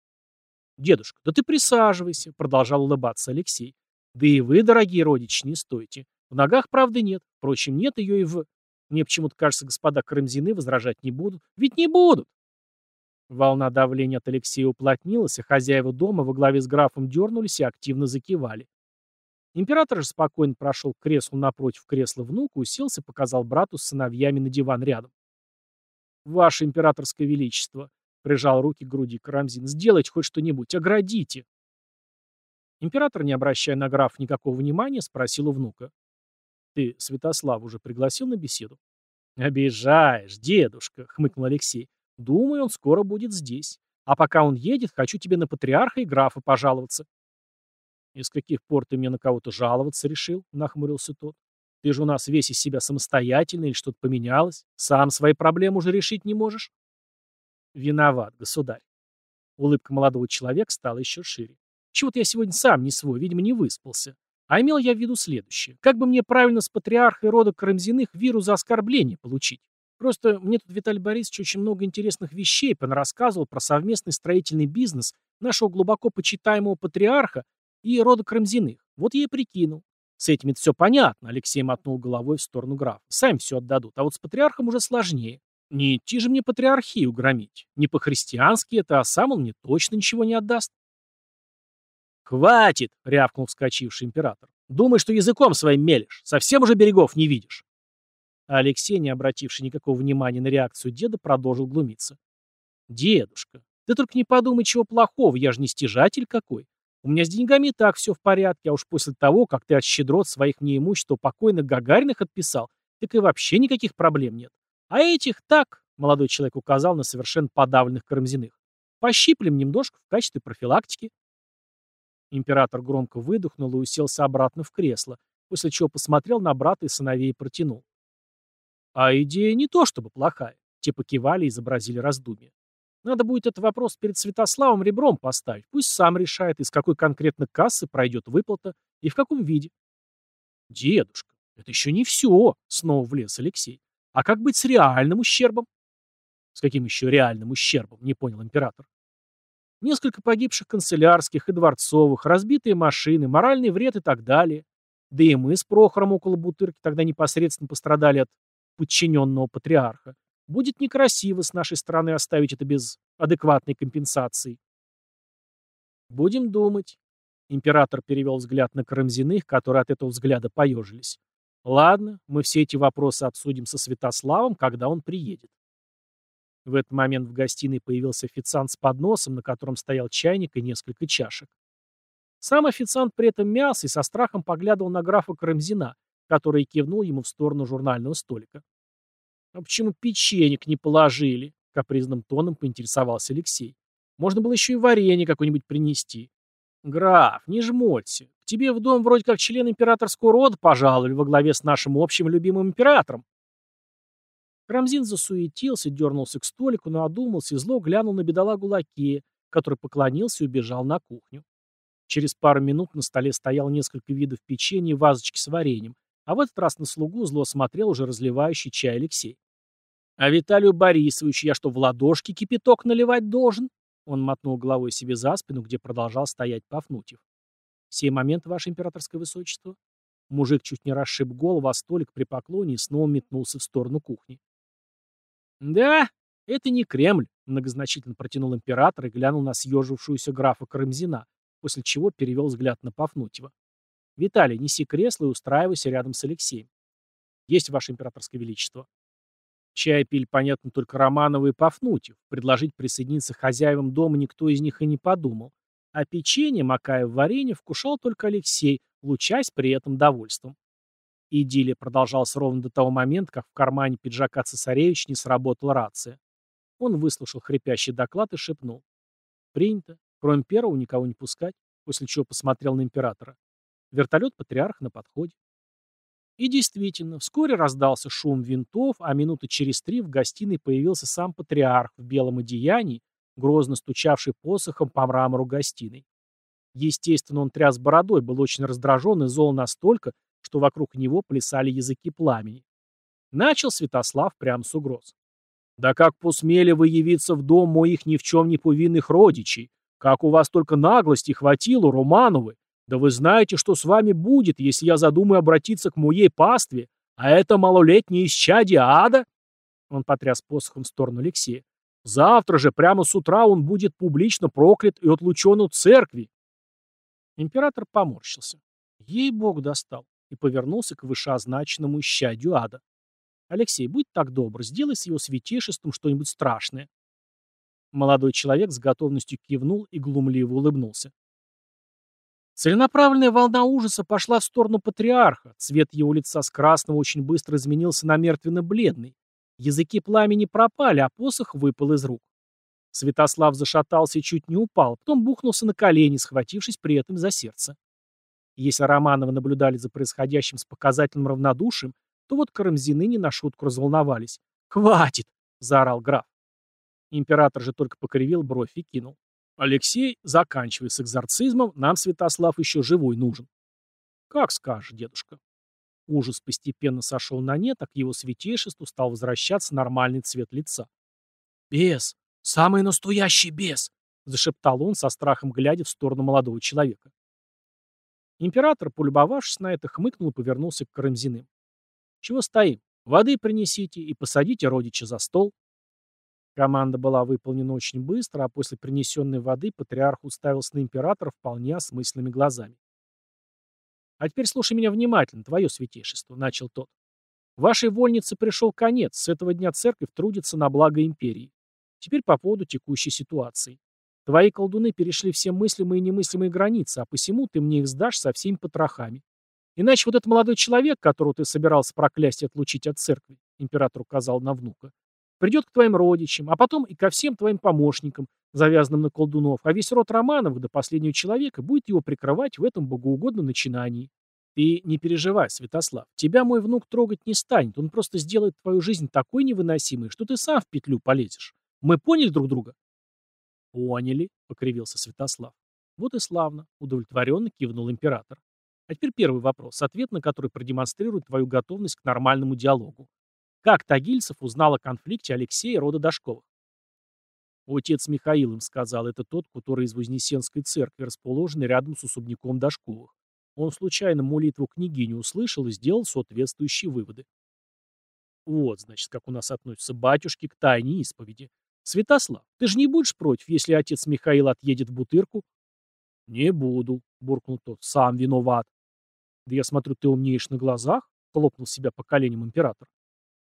«Дедушка, да ты присаживайся», — продолжал улыбаться Алексей. «Да и вы, дорогие родичи, не стойте. В ногах, правда, нет. Впрочем, нет ее и в...» Мне почему-то кажется, господа Крымзины возражать не будут. Ведь не будут! Волна давления от Алексея уплотнилась, а хозяева дома во главе с графом дернулись и активно закивали. Император же спокойно прошел к креслу напротив кресла внука, уселся, показал брату с сыновьями на диван рядом. «Ваше императорское величество», — прижал руки к груди Карамзин, — «сделайте хоть что-нибудь, оградите». Император, не обращая на граф никакого внимания, спросил у внука. Ты Святослав уже пригласил на беседу? Обижаешь, дедушка, хмыкнул Алексей. Думаю, он скоро будет здесь. А пока он едет, хочу тебе на патриарха и графа пожаловаться. Из каких пор ты мне на кого-то жаловаться решил? Нахмурился тот. Ты же у нас весь из себя самостоятельный или что-то поменялось? Сам свои проблемы уже решить не можешь? Виноват, государь. Улыбка молодого человека стала еще шире. Чего-то я сегодня сам не свой, видимо, не выспался. А имел я в виду следующее. Как бы мне правильно с патриарха и рода Карамзиных вирус за оскорбление получить? Просто мне тут Виталий Борисович очень много интересных вещей рассказывал про совместный строительный бизнес нашего глубоко почитаемого патриарха и рода Карамзиных. Вот я и прикинул. С этим это все понятно, Алексей мотнул головой в сторону графа. Сами все отдадут, а вот с патриархом уже сложнее. Не идти же мне патриархию громить. Не по-христиански это, а сам он мне точно ничего не отдаст. «Хватит!» — рявкнул вскочивший император. «Думай, что языком своим мелешь. Совсем уже берегов не видишь». А Алексей, не обративший никакого внимания на реакцию деда, продолжил глумиться. «Дедушка, ты только не подумай, чего плохого, я же не стяжатель какой. У меня с деньгами и так все в порядке, а уж после того, как ты от щедрот своих неимущества покойных Гагариных отписал, так и вообще никаких проблем нет. А этих так, молодой человек указал на совершенно подавленных Карамзиных, пощиплем немножко в качестве профилактики. Император громко выдохнул и уселся обратно в кресло, после чего посмотрел на брата и сыновей и протянул. А идея не то чтобы плохая. Те покивали и изобразили раздумье. Надо будет этот вопрос перед Святославом ребром поставить. Пусть сам решает, из какой конкретно кассы пройдет выплата и в каком виде. Дедушка, это еще не все, снова влез Алексей. А как быть с реальным ущербом? С каким еще реальным ущербом, не понял император. Несколько погибших канцелярских и дворцовых, разбитые машины, моральный вред и так далее. Да и мы с Прохором около Бутырки тогда непосредственно пострадали от подчиненного патриарха. Будет некрасиво с нашей стороны оставить это без адекватной компенсации. Будем думать. Император перевел взгляд на Карамзиных, которые от этого взгляда поежились. Ладно, мы все эти вопросы обсудим со Святославом, когда он приедет. В этот момент в гостиной появился официант с подносом, на котором стоял чайник и несколько чашек. Сам официант при этом мялся и со страхом поглядывал на графа Карамзина, который кивнул ему в сторону журнального столика. «А почему печенек не положили?» — капризным тоном поинтересовался Алексей. «Можно было еще и варенье какое-нибудь принести». «Граф, не жмоться. К тебе в дом вроде как член императорского рода пожаловали во главе с нашим общим любимым императором». Карамзин засуетился, дернулся к столику, но одумался и зло глянул на бедолагу лакея, который поклонился и убежал на кухню. Через пару минут на столе стояло несколько видов печенья и вазочки с вареньем, а в этот раз на слугу зло смотрел уже разливающий чай Алексей. «А Виталию Борисовичу я что, в ладошки кипяток наливать должен?» Он мотнул головой себе за спину, где продолжал стоять Пафнутьев. «В сей момент, ваше императорское высочество?» Мужик чуть не расшиб голову о столик при поклоне снова метнулся в сторону кухни. «Да, это не Кремль», — многозначительно протянул император и глянул на съежившуюся графа Карамзина, после чего перевел взгляд на Пафнутьева. «Виталий, неси кресло и устраивайся рядом с Алексеем». «Есть, ваше императорское величество». Чай пили, понятно, только Романова и Пафнутьев. Предложить присоединиться хозяевам дома никто из них и не подумал. А печенье, макая в варенье, вкушал только Алексей, лучась при этом довольством. Идиллия продолжалась ровно до того момента, как в кармане пиджака цесаревич не сработала рация. Он выслушал хрипящий доклад и шепнул. «Принято. Кроме первого никого не пускать», после чего посмотрел на императора. Вертолет патриарх на подходе. И действительно, вскоре раздался шум винтов, а минуты через три в гостиной появился сам патриарх в белом одеянии, грозно стучавший посохом по мрамору гостиной. Естественно, он тряс бородой, был очень раздражен и зол настолько, что вокруг него плясали языки пламени. Начал Святослав прямо с угроз. «Да как посмели вы явиться в дом моих ни в чем не повинных родичей? Как у вас только наглости хватило, Романовы! Да вы знаете, что с вами будет, если я задумаю обратиться к моей пастве, а это малолетнее исчадие ада?» Он потряс посохом в сторону Алексея. «Завтра же, прямо с утра, он будет публично проклят и отлучен от церкви». Император поморщился. Ей-бог достал и повернулся к вышеозначенному исчадию ада. «Алексей, будь так добр, сделай с его святейшеством что-нибудь страшное». Молодой человек с готовностью кивнул и глумливо улыбнулся. Целенаправленная волна ужаса пошла в сторону патриарха. Цвет его лица с красного очень быстро изменился на мертвенно-бледный. Языки пламени пропали, а посох выпал из рук. Святослав зашатался и чуть не упал, потом бухнулся на колени, схватившись при этом за сердце. Если Романовы наблюдали за происходящим с показательным равнодушием, то вот Карамзины не на шутку разволновались. «Хватит!» — заорал граф. Император же только покривил бровь и кинул. Алексей, заканчивай с экзорцизмом, нам Святослав еще живой нужен. Как скажешь, дедушка. Ужас постепенно сошел на нет, а к его святейшеству стал возвращаться нормальный цвет лица. «Бес! Самый настоящий бес!» — зашептал он, со страхом глядя в сторону молодого человека. Император, полюбовавшись на это, хмыкнул и повернулся к Карамзиным. «Чего стоим? Воды принесите и посадите родича за стол». Команда была выполнена очень быстро, а после принесенной воды патриарх уставился на императора вполне осмысленными глазами. «А теперь слушай меня внимательно, твое святейшество», — начал тот. «Вашей вольнице пришел конец, с этого дня церковь трудится на благо империи. Теперь по поводу текущей ситуации. Твои колдуны перешли все мыслимые и немыслимые границы, а посему ты мне их сдашь со всеми потрохами. Иначе вот этот молодой человек, которого ты собирался проклясть и отлучить от церкви, император указал на внука, Придет к твоим родичам, а потом и ко всем твоим помощникам, завязанным на колдунов, а весь род Романовых до последнего человека будет его прикрывать в этом богоугодном начинании. Ты не переживай, Святослав, тебя мой внук трогать не станет, он просто сделает твою жизнь такой невыносимой, что ты сам в петлю полезешь. Мы поняли друг друга? Поняли, покривился Святослав. Вот и славно, удовлетворенно кивнул император. А теперь первый вопрос, ответ на который продемонстрирует твою готовность к нормальному диалогу. Как Тагильцев узнал о конфликте Алексея рода Дашковых? Отец Михаил им сказал, это тот, который из Вознесенской церкви, расположенный рядом с особняком Дашковых. Он случайно молитву княгини услышал и сделал соответствующие выводы. Вот, значит, как у нас относятся батюшки к тайне исповеди. Святослав, ты же не будешь против, если отец Михаил отъедет в Бутырку? Не буду, буркнул тот, сам виноват. Да я смотрю, ты умнеешь на глазах, хлопнул себя по коленям император.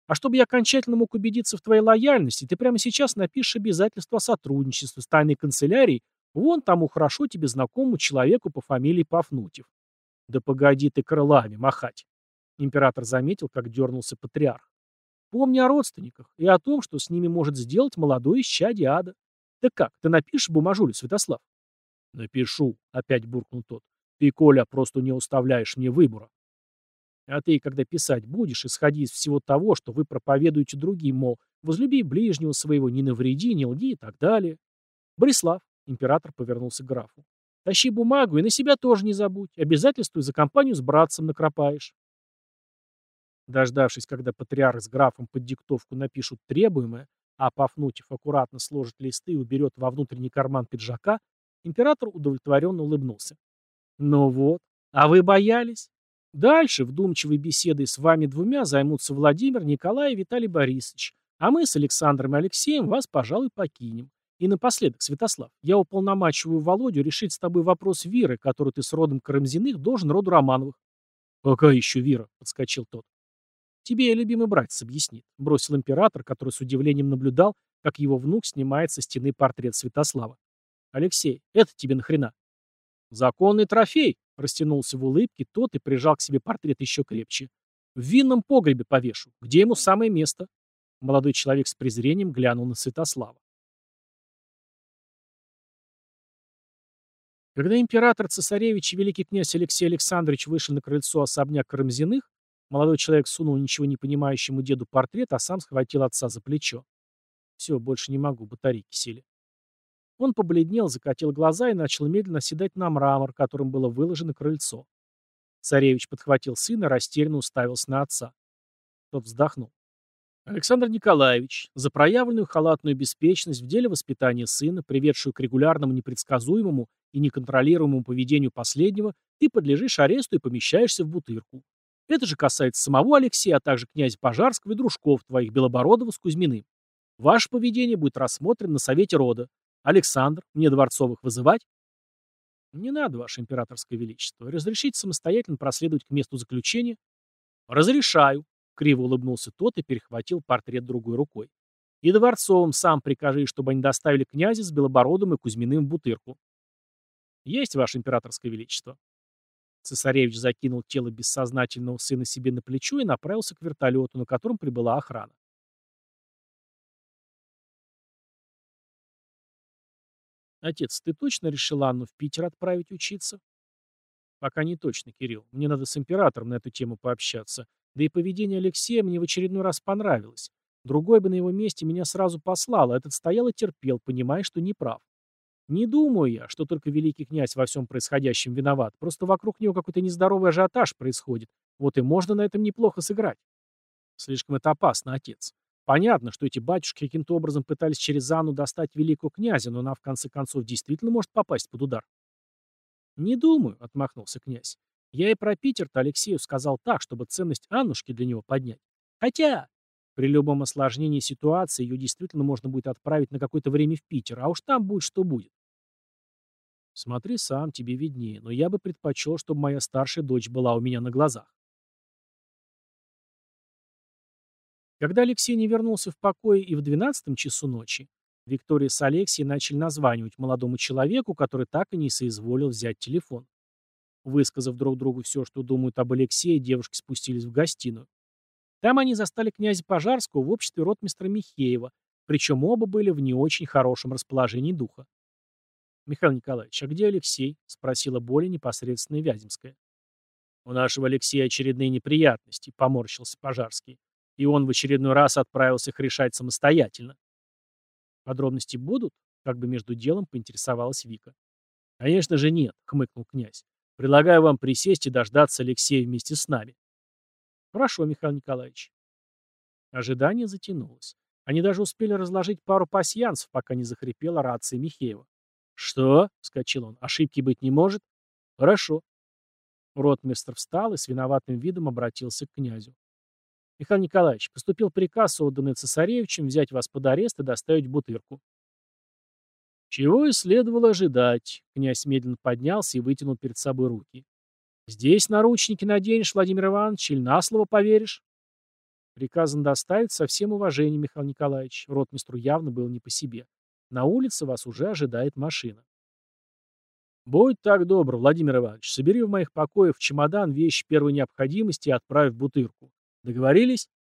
А чтобы я окончательно мог убедиться в твоей лояльности, ты прямо сейчас напишешь обязательство о сотрудничестве с тайной канцелярией вон тому хорошо тебе знакомому человеку по фамилии Пафнутьев. Да погоди ты крылами махать. Император заметил, как дернулся патриарх. Помни о родственниках и о том, что с ними может сделать молодой исчадие ада. Так как, ты напишешь бумажулю, Святослав? Напишу, опять буркнул тот. Ты, Коля, просто не уставляешь мне выбора. А ты, когда писать будешь, исходи из всего того, что вы проповедуете другим, мол, возлюби ближнего своего, не навреди, не лги и так далее. Борислав, император повернулся к графу. Тащи бумагу и на себя тоже не забудь. Обязательствуй за компанию с братцем накропаешь. Дождавшись, когда патриарх с графом под диктовку напишут требуемое, а Пафнутьев аккуратно сложит листы и уберет во внутренний карман пиджака, император удовлетворенно улыбнулся. «Ну вот, а вы боялись? Дальше вдумчивой беседой с вами двумя займутся Владимир, Николай и Виталий Борисович, а мы с Александром и Алексеем вас, пожалуй, покинем. И напоследок, Святослав, я уполномачиваю Володю решить с тобой вопрос Виры, которую ты с родом Карамзиных должен роду Романовых. «Какая еще Вира?» — подскочил тот. «Тебе любимый братец объяснит», — бросил император, который с удивлением наблюдал, как его внук снимает со стены портрет Святослава. «Алексей, это тебе нахрена?» «Законный трофей», — растянулся в улыбке тот и прижал к себе портрет еще крепче. «В винном погребе повешу, где ему самое место». Молодой человек с презрением глянул на Святослава. Когда император, цесаревич и великий князь Алексей Александрович вышли на крыльцо особняк Карамзиных, Молодой человек сунул ничего не понимающему деду портрет, а сам схватил отца за плечо. Все, больше не могу, батарейки сели. Он побледнел, закатил глаза и начал медленно седать на мрамор, которым было выложено крыльцо. Царевич подхватил сына, растерянно уставился на отца. Тот вздохнул. Александр Николаевич, за проявленную халатную беспечность в деле воспитания сына, приведшую к регулярному непредсказуемому и неконтролируемому поведению последнего, ты подлежишь аресту и помещаешься в бутырку. Это же касается самого Алексея, а также князя Пожарского и дружков твоих Белобородова с Кузьминым. Ваше поведение будет рассмотрено на совете рода. Александр, мне Дворцовых вызывать? Не надо, Ваше Императорское Величество. Разрешите самостоятельно проследовать к месту заключения? Разрешаю. Криво улыбнулся тот и перехватил портрет другой рукой. И Дворцовым сам прикажи, чтобы они доставили князя с Белобородом и Кузьминым в Бутырку. Есть, Ваше Императорское Величество. Цесаревич закинул тело бессознательного сына себе на плечо и направился к вертолету, на котором прибыла охрана. «Отец, ты точно решил Анну в Питер отправить учиться?» «Пока не точно, Кирилл. Мне надо с императором на эту тему пообщаться. Да и поведение Алексея мне в очередной раз понравилось. Другой бы на его месте меня сразу послал, а этот стоял и терпел, понимая, что не прав. Не думаю я, что только великий князь во всем происходящем виноват. Просто вокруг него какой-то нездоровый ажиотаж происходит. Вот и можно на этом неплохо сыграть. Слишком это опасно, отец. Понятно, что эти батюшки каким-то образом пытались через Анну достать великого князя, но она в конце концов действительно может попасть под удар. «Не думаю», — отмахнулся князь. «Я и про Питер-то Алексею сказал так, чтобы ценность Аннушки для него поднять. Хотя, при любом осложнении ситуации ее действительно можно будет отправить на какое-то время в Питер, а уж там будет что будет. Смотри сам, тебе виднее, но я бы предпочел, чтобы моя старшая дочь была у меня на глазах. Когда Алексей не вернулся в покое и в двенадцатом часу ночи, Виктория с Алексией начали названивать молодому человеку, который так и не соизволил взять телефон. Высказав друг другу все, что думают об Алексее, девушки спустились в гостиную. Там они застали князя Пожарского в обществе ротмистра Михеева, причем оба были в не очень хорошем расположении духа. «Михаил Николаевич, а где Алексей?» — спросила более непосредственно Вяземская. «У нашего Алексея очередные неприятности», — поморщился Пожарский. «И он в очередной раз отправился их решать самостоятельно». «Подробности будут?» — как бы между делом поинтересовалась Вика. «Конечно же нет», — хмыкнул князь. «Предлагаю вам присесть и дождаться Алексея вместе с нами». «Хорошо, Михаил Николаевич». Ожидание затянулось. Они даже успели разложить пару пасьянцев, пока не захрипела рация Михеева. «Что?» — вскочил он. «Ошибки быть не может?» «Хорошо». Ротмистр встал и с виноватым видом обратился к князю. «Михаил Николаевич, поступил приказ, отданный цесаревичем, взять вас под арест и доставить Бутырку». Чего и следовало ожидать. Князь медленно поднялся и вытянул перед собой руки. «Здесь наручники наденешь, Владимир Иванович, или на слово поверишь?» Приказан доставить со всем уважением, Михаил Николаевич. Ротмистру явно было не по себе. На улице вас уже ожидает машина. Будь так добр, Владимир Иванович, собери в моих покоях чемодан вещи первой необходимости и отправь в бутырку. Договорились?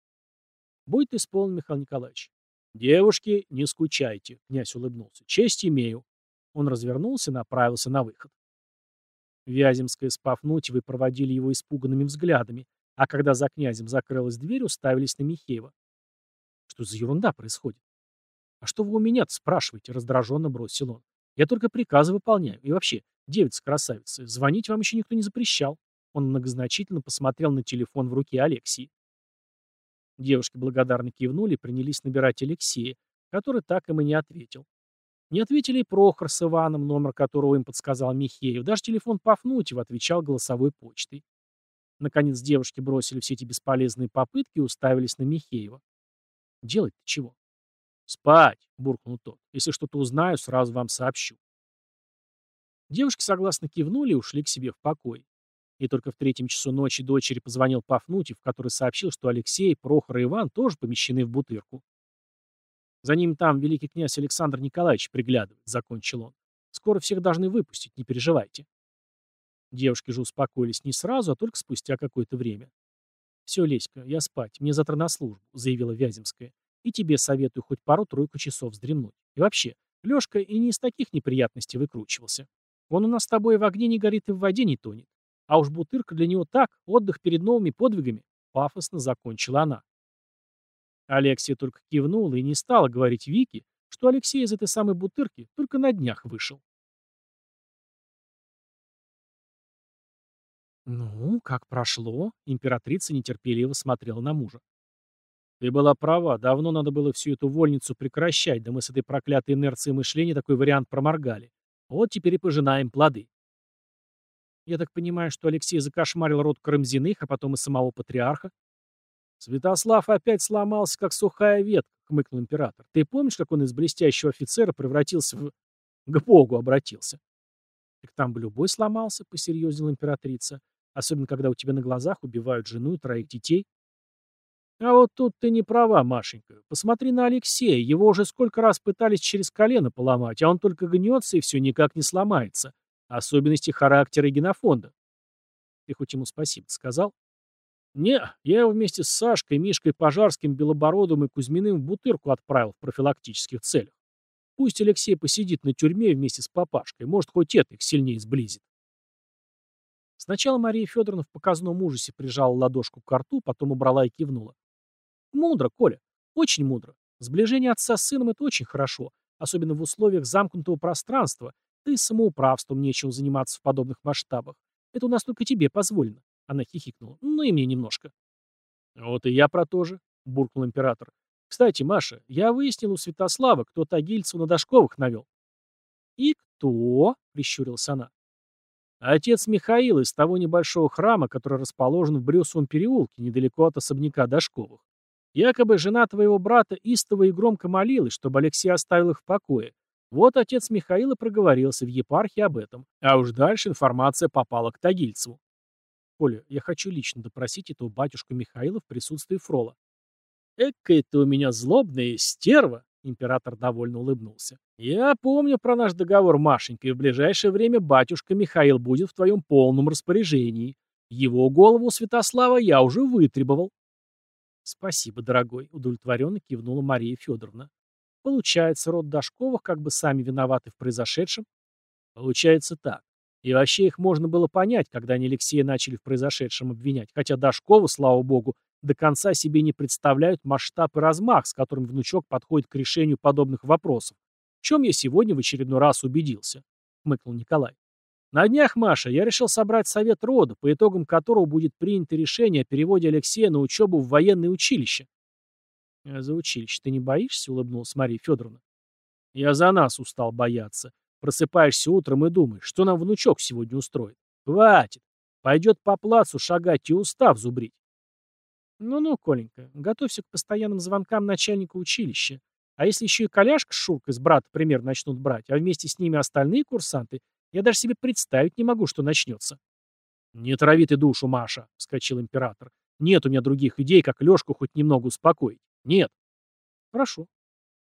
Будет исполнен, Михаил Николаевич. Девушки, не скучайте, князь улыбнулся. Честь имею. Он развернулся и направился на выход. Вяземская с Пафнутьевой проводили его испуганными взглядами, а когда за князем закрылась дверь, уставились на Михеева. Что за ерунда происходит? А что вы у меня-то спрашиваете? Раздраженно бросил он. Я только приказы выполняю. И вообще, девица-красавица, звонить вам еще никто не запрещал. Он многозначительно посмотрел на телефон в руке Алексии. Девушки благодарно кивнули и принялись набирать Алексея, который так им и не ответил. Не ответили и Прохор с Иваном, номер которого им подсказал Михеев. Даже телефон Пафнутьева отвечал голосовой почтой. Наконец девушки бросили все эти бесполезные попытки и уставились на Михеева. Делать-то чего? Спать, буркнул тот. Если что-то узнаю, сразу вам сообщу. Девушки согласно кивнули и ушли к себе в покой. И только в третьем часу ночи дочери позвонил Пафнутьев, который сообщил, что Алексей, Прохор и Иван тоже помещены в бутырку. За ним там великий князь Александр Николаевич приглядывает, закончил он. Скоро всех должны выпустить, не переживайте. Девушки же успокоились не сразу, а только спустя какое-то время. «Все, Леська, я спать, мне завтра на службу», — заявила Вяземская. «И тебе советую хоть пару-тройку часов вздремнуть. И вообще, Лешка и не из таких неприятностей выкручивался. Он у нас с тобой в огне не горит и в воде не тонет. А уж бутырка для него так, отдых перед новыми подвигами», — пафосно закончила она. Алексия только кивнула и не стала говорить Вике, что Алексей из этой самой бутырки только на днях вышел. «Ну, как прошло?» — императрица нетерпеливо смотрела на мужа. «Ты была права, давно надо было всю эту вольницу прекращать, да мы с этой проклятой инерцией мышления такой вариант проморгали. Вот теперь и пожинаем плоды». «Я так понимаю, что Алексей закошмарил род Карамзиных, а потом и самого патриарха?» «Святослав опять сломался, как сухая ветка», — хмыкнул император. «Ты помнишь, как он из блестящего офицера превратился в... к Богу обратился?» «Так там бы любой сломался», — посерьезнела императрица. Особенно, когда у тебя на глазах убивают жену и троих детей. А вот тут ты не права, Машенька. Посмотри на Алексея. Его уже сколько раз пытались через колено поломать, а он только гнется и все никак не сломается. Особенности характера и генофонда. Ты хоть ему спасибо сказал? Не, я его вместе с Сашкой, Мишкой Пожарским, Белобородовым и Кузьминым в бутырку отправил в профилактических целях. Пусть Алексей посидит на тюрьме вместе с папашкой, может, хоть это их сильнее сблизит. Сначала Мария Федоровна в показном ужасе прижала ладошку к рту, потом убрала и кивнула. Мудро, Коля, очень мудро. Сближение отца с сыном — это очень хорошо, особенно в условиях замкнутого пространства. Ты самоуправством нечего заниматься в подобных масштабах. Это у нас только тебе позволено. Она хихикнула. Ну и мне немножко. Вот и я про то же, буркнул император. Кстати, Маша, я выяснил у Святослава, кто Тагильцева на Дашковых навел. И кто? Прищурилась она. Отец Михаил из того небольшого храма, который расположен в Брюсовом переулке, недалеко от особняка Дашковых. Якобы жена твоего брата истово и громко молилась, чтобы Алексей оставил их в покое. Вот отец Михаила проговорился в епархии об этом. А уж дальше информация попала к Тагильцеву. Коля, я хочу лично допросить этого батюшку Михаила в присутствии Фрола. Экая ты у меня злобная стерва, Император довольно улыбнулся. «Я помню про наш договор, Машенька, и в ближайшее время батюшка Михаил будет в твоем полном распоряжении. Его голову Святослава я уже вытребовал». «Спасибо, дорогой», — удовлетворенно кивнула Мария Федоровна. «Получается, род Дашковых как бы сами виноваты в произошедшем?» «Получается так. И вообще их можно было понять, когда они Алексея начали в произошедшем обвинять, хотя Дашкова, слава богу, до конца себе не представляют масштаб и размах, с которым внучок подходит к решению подобных вопросов. В чем я сегодня в очередной раз убедился, хмыкнул Николай. На днях, Маша, я решил собрать совет рода, по итогам которого будет принято решение о переводе Алексея на учебу в военное училище. «А за училище ты не боишься? улыбнулась Мария Федоровна. Я за нас устал бояться. Просыпаешься утром и думаешь, что нам внучок сегодня устроит. Хватит. Пойдет по плацу шагать и устав зубрить. «Ну-ну, Коленька, готовься к постоянным звонкам начальника училища. А если еще и коляшка с с брата пример начнут брать, а вместе с ними остальные курсанты, я даже себе представить не могу, что начнется». «Не трави ты душу, Маша», — вскочил император. «Нет у меня других идей, как Лешку хоть немного успокоить. Нет. Хорошо.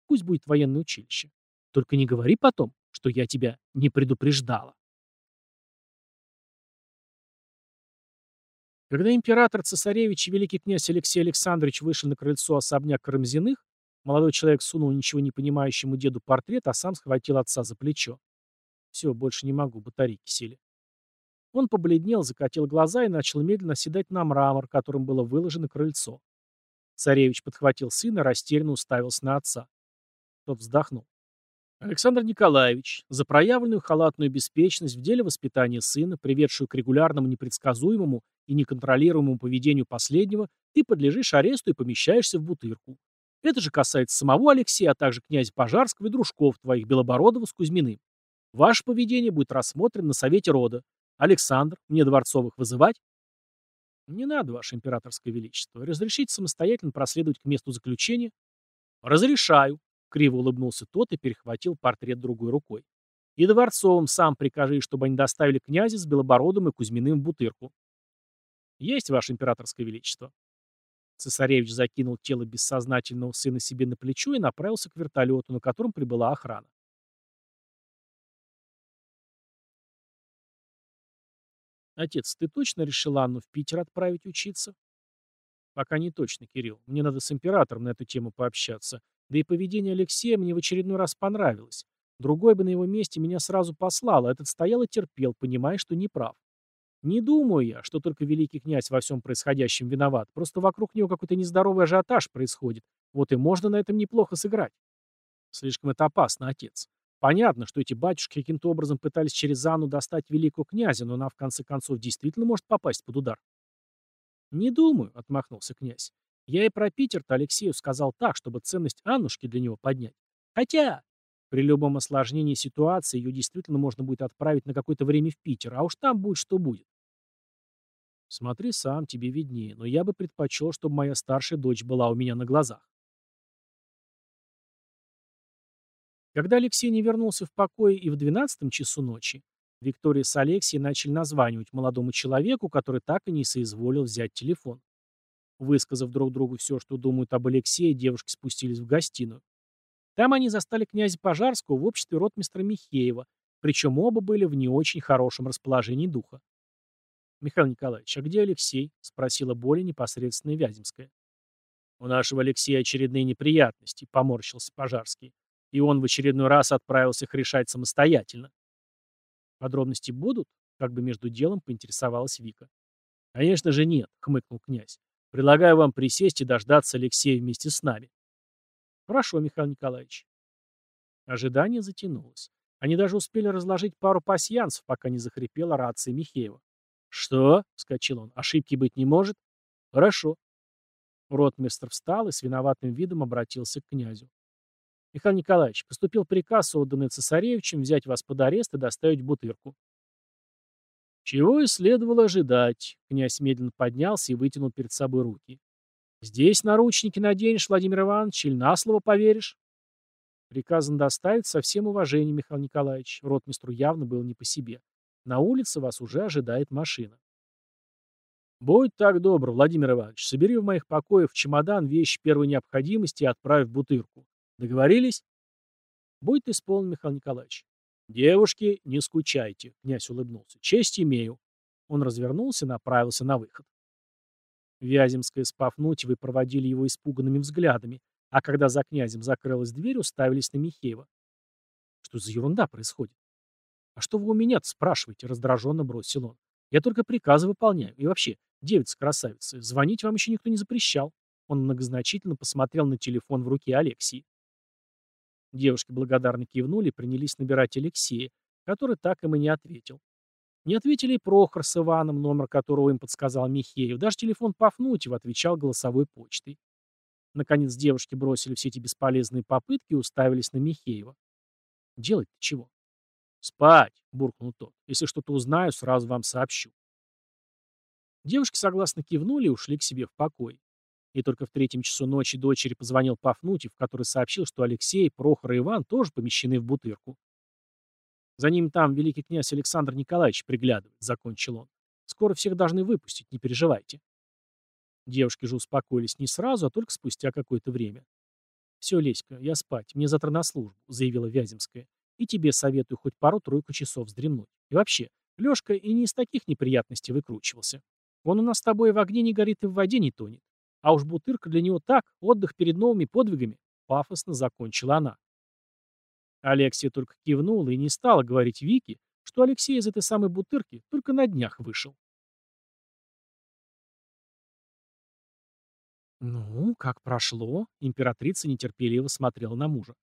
Пусть будет военное училище. Только не говори потом, что я тебя не предупреждала. Когда император-цесаревич и великий князь Алексей Александрович вышли на крыльцо особняка Карамзиных, молодой человек сунул ничего не понимающему деду портрет, а сам схватил отца за плечо. «Все, больше не могу, батарейки сели». Он побледнел, закатил глаза и начал медленно оседать на мрамор, которым было выложено крыльцо. Царевич подхватил сына, растерянно уставился на отца. Тот вздохнул. Александр Николаевич, за проявленную халатную беспечность в деле воспитания сына, приведшую к регулярному непредсказуемому и неконтролируемому поведению последнего, ты подлежишь аресту и помещаешься в бутырку. Это же касается самого Алексея, а также князя Пожарского и дружков твоих Белобородова с Кузьминым. Ваше поведение будет рассмотрено на совете рода. Александр, мне Дворцовых вызывать? Не надо, Ваше Императорское Величество. Разрешите самостоятельно проследовать к месту заключения? Разрешаю. Криво улыбнулся тот и перехватил портрет другой рукой. И Дворцовым сам прикажи, чтобы они доставили князя с Белобородом и Кузьминым в Бутырку. Есть, Ваше Императорское Величество. Цесаревич закинул тело бессознательного сына себе на плечо и направился к вертолету, на котором прибыла охрана. «Отец, ты точно решил Анну в Питер отправить учиться?» «Пока не точно, Кирилл. Мне надо с императором на эту тему пообщаться. Да и поведение Алексея мне в очередной раз понравилось. Другой бы на его месте меня сразу послал, а этот стоял и терпел, понимая, что не прав. Не думаю я, что только великий князь во всем происходящем виноват. Просто вокруг него какой-то нездоровый ажиотаж происходит. Вот и можно на этом неплохо сыграть. Слишком это опасно, отец. Понятно, что эти батюшки каким-то образом пытались через Анну достать великого князя, но она в конце концов действительно может попасть под удар. «Не думаю», — отмахнулся князь. «Я и про Питер-то Алексею сказал так, чтобы ценность Аннушки для него поднять. Хотя при любом осложнении ситуации ее действительно можно будет отправить на какое-то время в Питер, а уж там будет что будет». «Смотри сам, тебе виднее, но я бы предпочел, чтобы моя старшая дочь была у меня на глазах». Когда Алексей не вернулся в покое и в двенадцатом часу ночи, Виктория с Алексией начали названивать молодому человеку, который так и не соизволил взять телефон. Высказав друг другу все, что думают об Алексее, девушки спустились в гостиную. Там они застали князя Пожарского в обществе ротмистра Михеева, причем оба были в не очень хорошем расположении духа. «Михаил Николаевич, а где Алексей?» — спросила более непосредственно Вяземская. «У нашего Алексея очередные неприятности», — поморщился Пожарский и он в очередной раз отправился их решать самостоятельно. Подробности будут? Как бы между делом поинтересовалась Вика. Конечно же нет, хмыкнул князь. Предлагаю вам присесть и дождаться Алексея вместе с нами. Хорошо, Михаил Николаевич. Ожидание затянулось. Они даже успели разложить пару пасьянцев, пока не захрипела рация Михеева. «Что?» — вскочил он. «Ошибки быть не может?» «Хорошо». Ротмистр встал и с виноватым видом обратился к князю. Михаил Николаевич, поступил приказ, отданный цесаревичем, взять вас под арест и доставить Бутырку. Чего и следовало ожидать. Князь медленно поднялся и вытянул перед собой руки. Здесь наручники наденешь, Владимир Иванович, или на слово поверишь? Приказан доставить со всем уважением, Михаил Николаевич. Ротмистру явно было не по себе. На улице вас уже ожидает машина. Будь так добр, Владимир Иванович, собери в моих покоях чемодан вещи первой необходимости и отправь в Бутырку. Договорились? Будет исполнен, Михаил Николаевич. Девушки, не скучайте, князь улыбнулся. Честь имею. Он развернулся и направился на выход. Вяземская с Пафнутьевой проводили его испуганными взглядами, а когда за князем закрылась дверь, уставились на Михеева. Что за ерунда происходит? А что вы у меня-то спрашиваете? Раздраженно бросил он. Я только приказы выполняю. И вообще, девица-красавица, звонить вам еще никто не запрещал. Он многозначительно посмотрел на телефон в руке Алексии. Девушки благодарно кивнули и принялись набирать Алексея, который так им и не ответил. Не ответили и Прохор с Иваном, номер которого им подсказал Михеев. Даже телефон Пафнутьева отвечал голосовой почтой. Наконец девушки бросили все эти бесполезные попытки и уставились на Михеева. «Делать-то чего?» «Спать», — буркнул тот. «Если что-то узнаю, сразу вам сообщу». Девушки согласно кивнули и ушли к себе в покой. И только в третьем часу ночи дочери позвонил Пафнутьев, который сообщил, что Алексей, Прохор и Иван тоже помещены в бутырку. За ним там великий князь Александр Николаевич приглядывает, закончил он. Скоро всех должны выпустить, не переживайте. Девушки же успокоились не сразу, а только спустя какое-то время. «Все, Леська, я спать, мне завтра на службу», — заявила Вяземская. «И тебе советую хоть пару-тройку часов вздремнуть. И вообще, Лешка и не из таких неприятностей выкручивался». Он у нас с тобой в огне не горит и в воде не тонет. А уж бутырка для него так, отдых перед новыми подвигами. Пафосно закончила она. Алексия только кивнула и не стала говорить Вике, что Алексей из этой самой бутырки только на днях вышел. «Ну, как прошло?» Императрица нетерпеливо смотрела на мужа.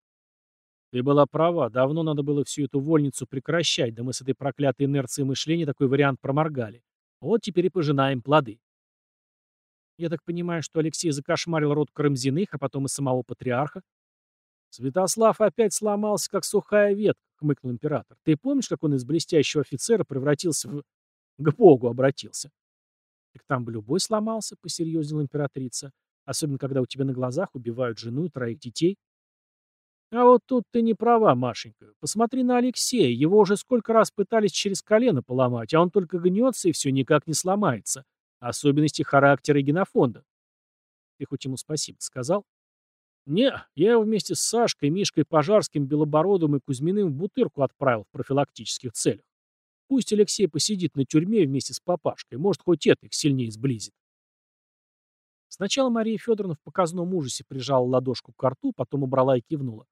«Ты была права, давно надо было всю эту вольницу прекращать, да мы с этой проклятой инерцией мышления такой вариант проморгали. Вот теперь и пожинаем плоды». «Я так понимаю, что Алексей закошмарил род Карамзиных, а потом и самого патриарха?» «Святослав опять сломался, как сухая ветка», — хмыкнул император. «Ты помнишь, как он из блестящего офицера превратился в... к Богу обратился?» «Так там бы любой сломался», — посерьезнела императрица. Особенно, когда у тебя на глазах убивают жену и троих детей. А вот тут ты не права, Машенька. Посмотри на Алексея. Его уже сколько раз пытались через колено поломать, а он только гнется и все никак не сломается. Особенности характера и генофонда. Ты хоть ему спасибо сказал? Не, я его вместе с Сашкой, Мишкой Пожарским, Белобородовым и Кузьминым в бутырку отправил в профилактических целях. Пусть Алексей посидит на тюрьме вместе с папашкой, может, хоть это их сильнее сблизит. Сначала Мария Федоровна в показном ужасе прижала ладошку к рту, потом убрала и кивнула.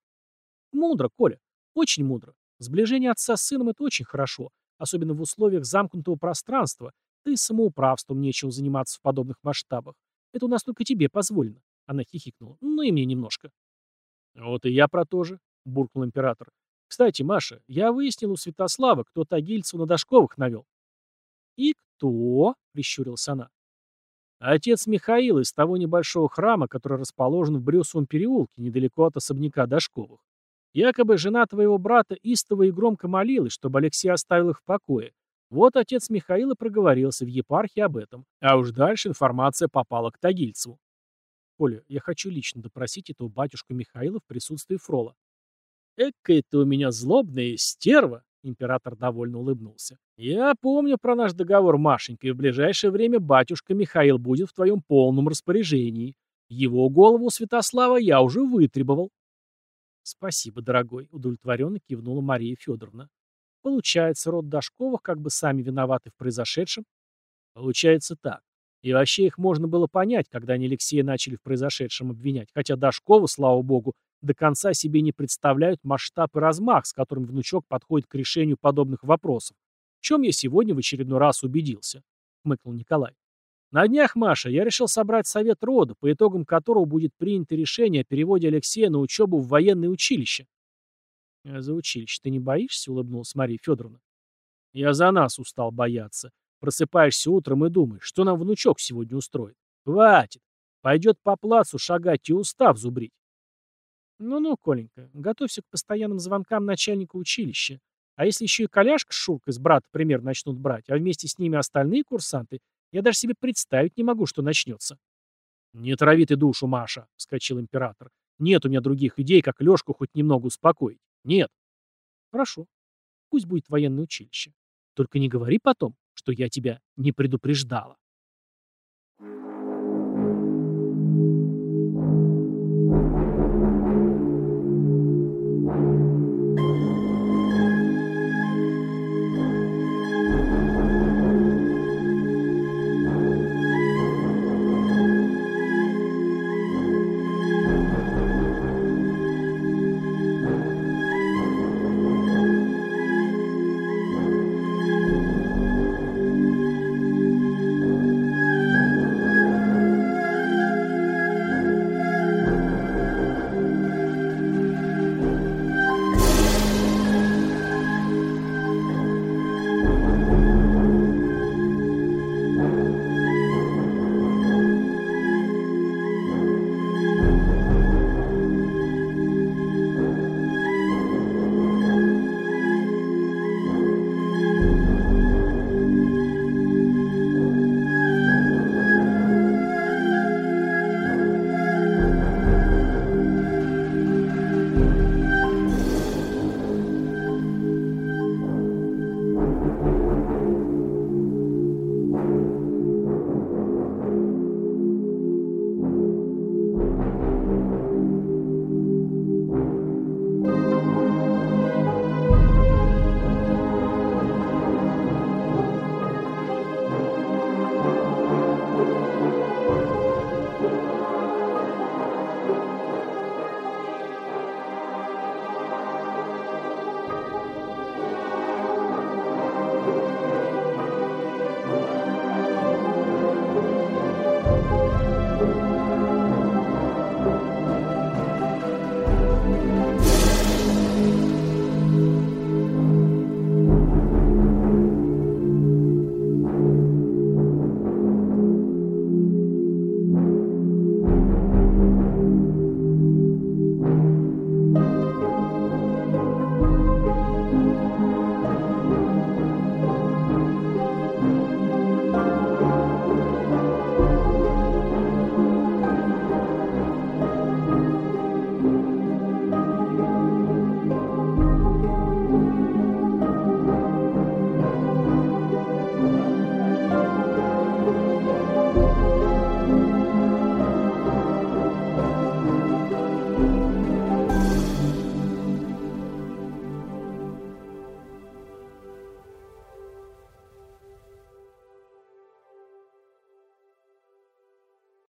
Мудро, Коля, очень мудро. Сближение отца с сыном — это очень хорошо, особенно в условиях замкнутого пространства, и самоуправством нечего заниматься в подобных масштабах. Это у нас только тебе позволено. Она хихикнула. Ну и мне немножко. Вот и я про то же, буркнул император. Кстати, Маша, я выяснил у Святослава, кто Тагильцева на Дашковых навел. И кто? Прищурилась она. Отец Михаил из того небольшого храма, который расположен в Брюсовом переулке, недалеко от особняка Дашковых. Якобы жена твоего брата истово и громко молилась, чтобы Алексей оставил их в покое. Вот отец Михаила проговорился в епархии об этом. А уж дальше информация попала к Тагильцеву. Коля, я хочу лично допросить этого батюшку Михаила в присутствии Фрола. Экая ты у меня злобная стерва, Император довольно улыбнулся. «Я помню про наш договор, Машенька, и в ближайшее время батюшка Михаил будет в твоем полном распоряжении. Его голову Святослава я уже вытребовал». «Спасибо, дорогой», — удовлетворенно кивнула Мария Федоровна. «Получается, род Дашковых как бы сами виноваты в произошедшем?» «Получается так. И вообще их можно было понять, когда они Алексея начали в произошедшем обвинять, хотя Дашкова, слава богу, до конца себе не представляют масштаб и размах, с которым внучок подходит к решению подобных вопросов, в чем я сегодня в очередной раз убедился, — хмыкнул Николай. На днях, Маша, я решил собрать совет рода, по итогам которого будет принято решение о переводе Алексея на учебу в военное училище. «А «За училище ты не боишься?» — улыбнулась Мария Федоровна. «Я за нас устал бояться. Просыпаешься утром и думаешь, что нам внучок сегодня устроит. Хватит. Пойдет по плацу шагать и устав зубрить. «Ну-ну, Коленька, готовься к постоянным звонкам начальника училища. А если еще и коляшка с с брата пример начнут брать, а вместе с ними остальные курсанты, я даже себе представить не могу, что начнется». «Не трави ты душу, Маша», — вскочил император. «Нет у меня других идей, как Лешку хоть немного успокоить. Нет». «Хорошо. Пусть будет военное училище. Только не говори потом, что я тебя не предупреждала».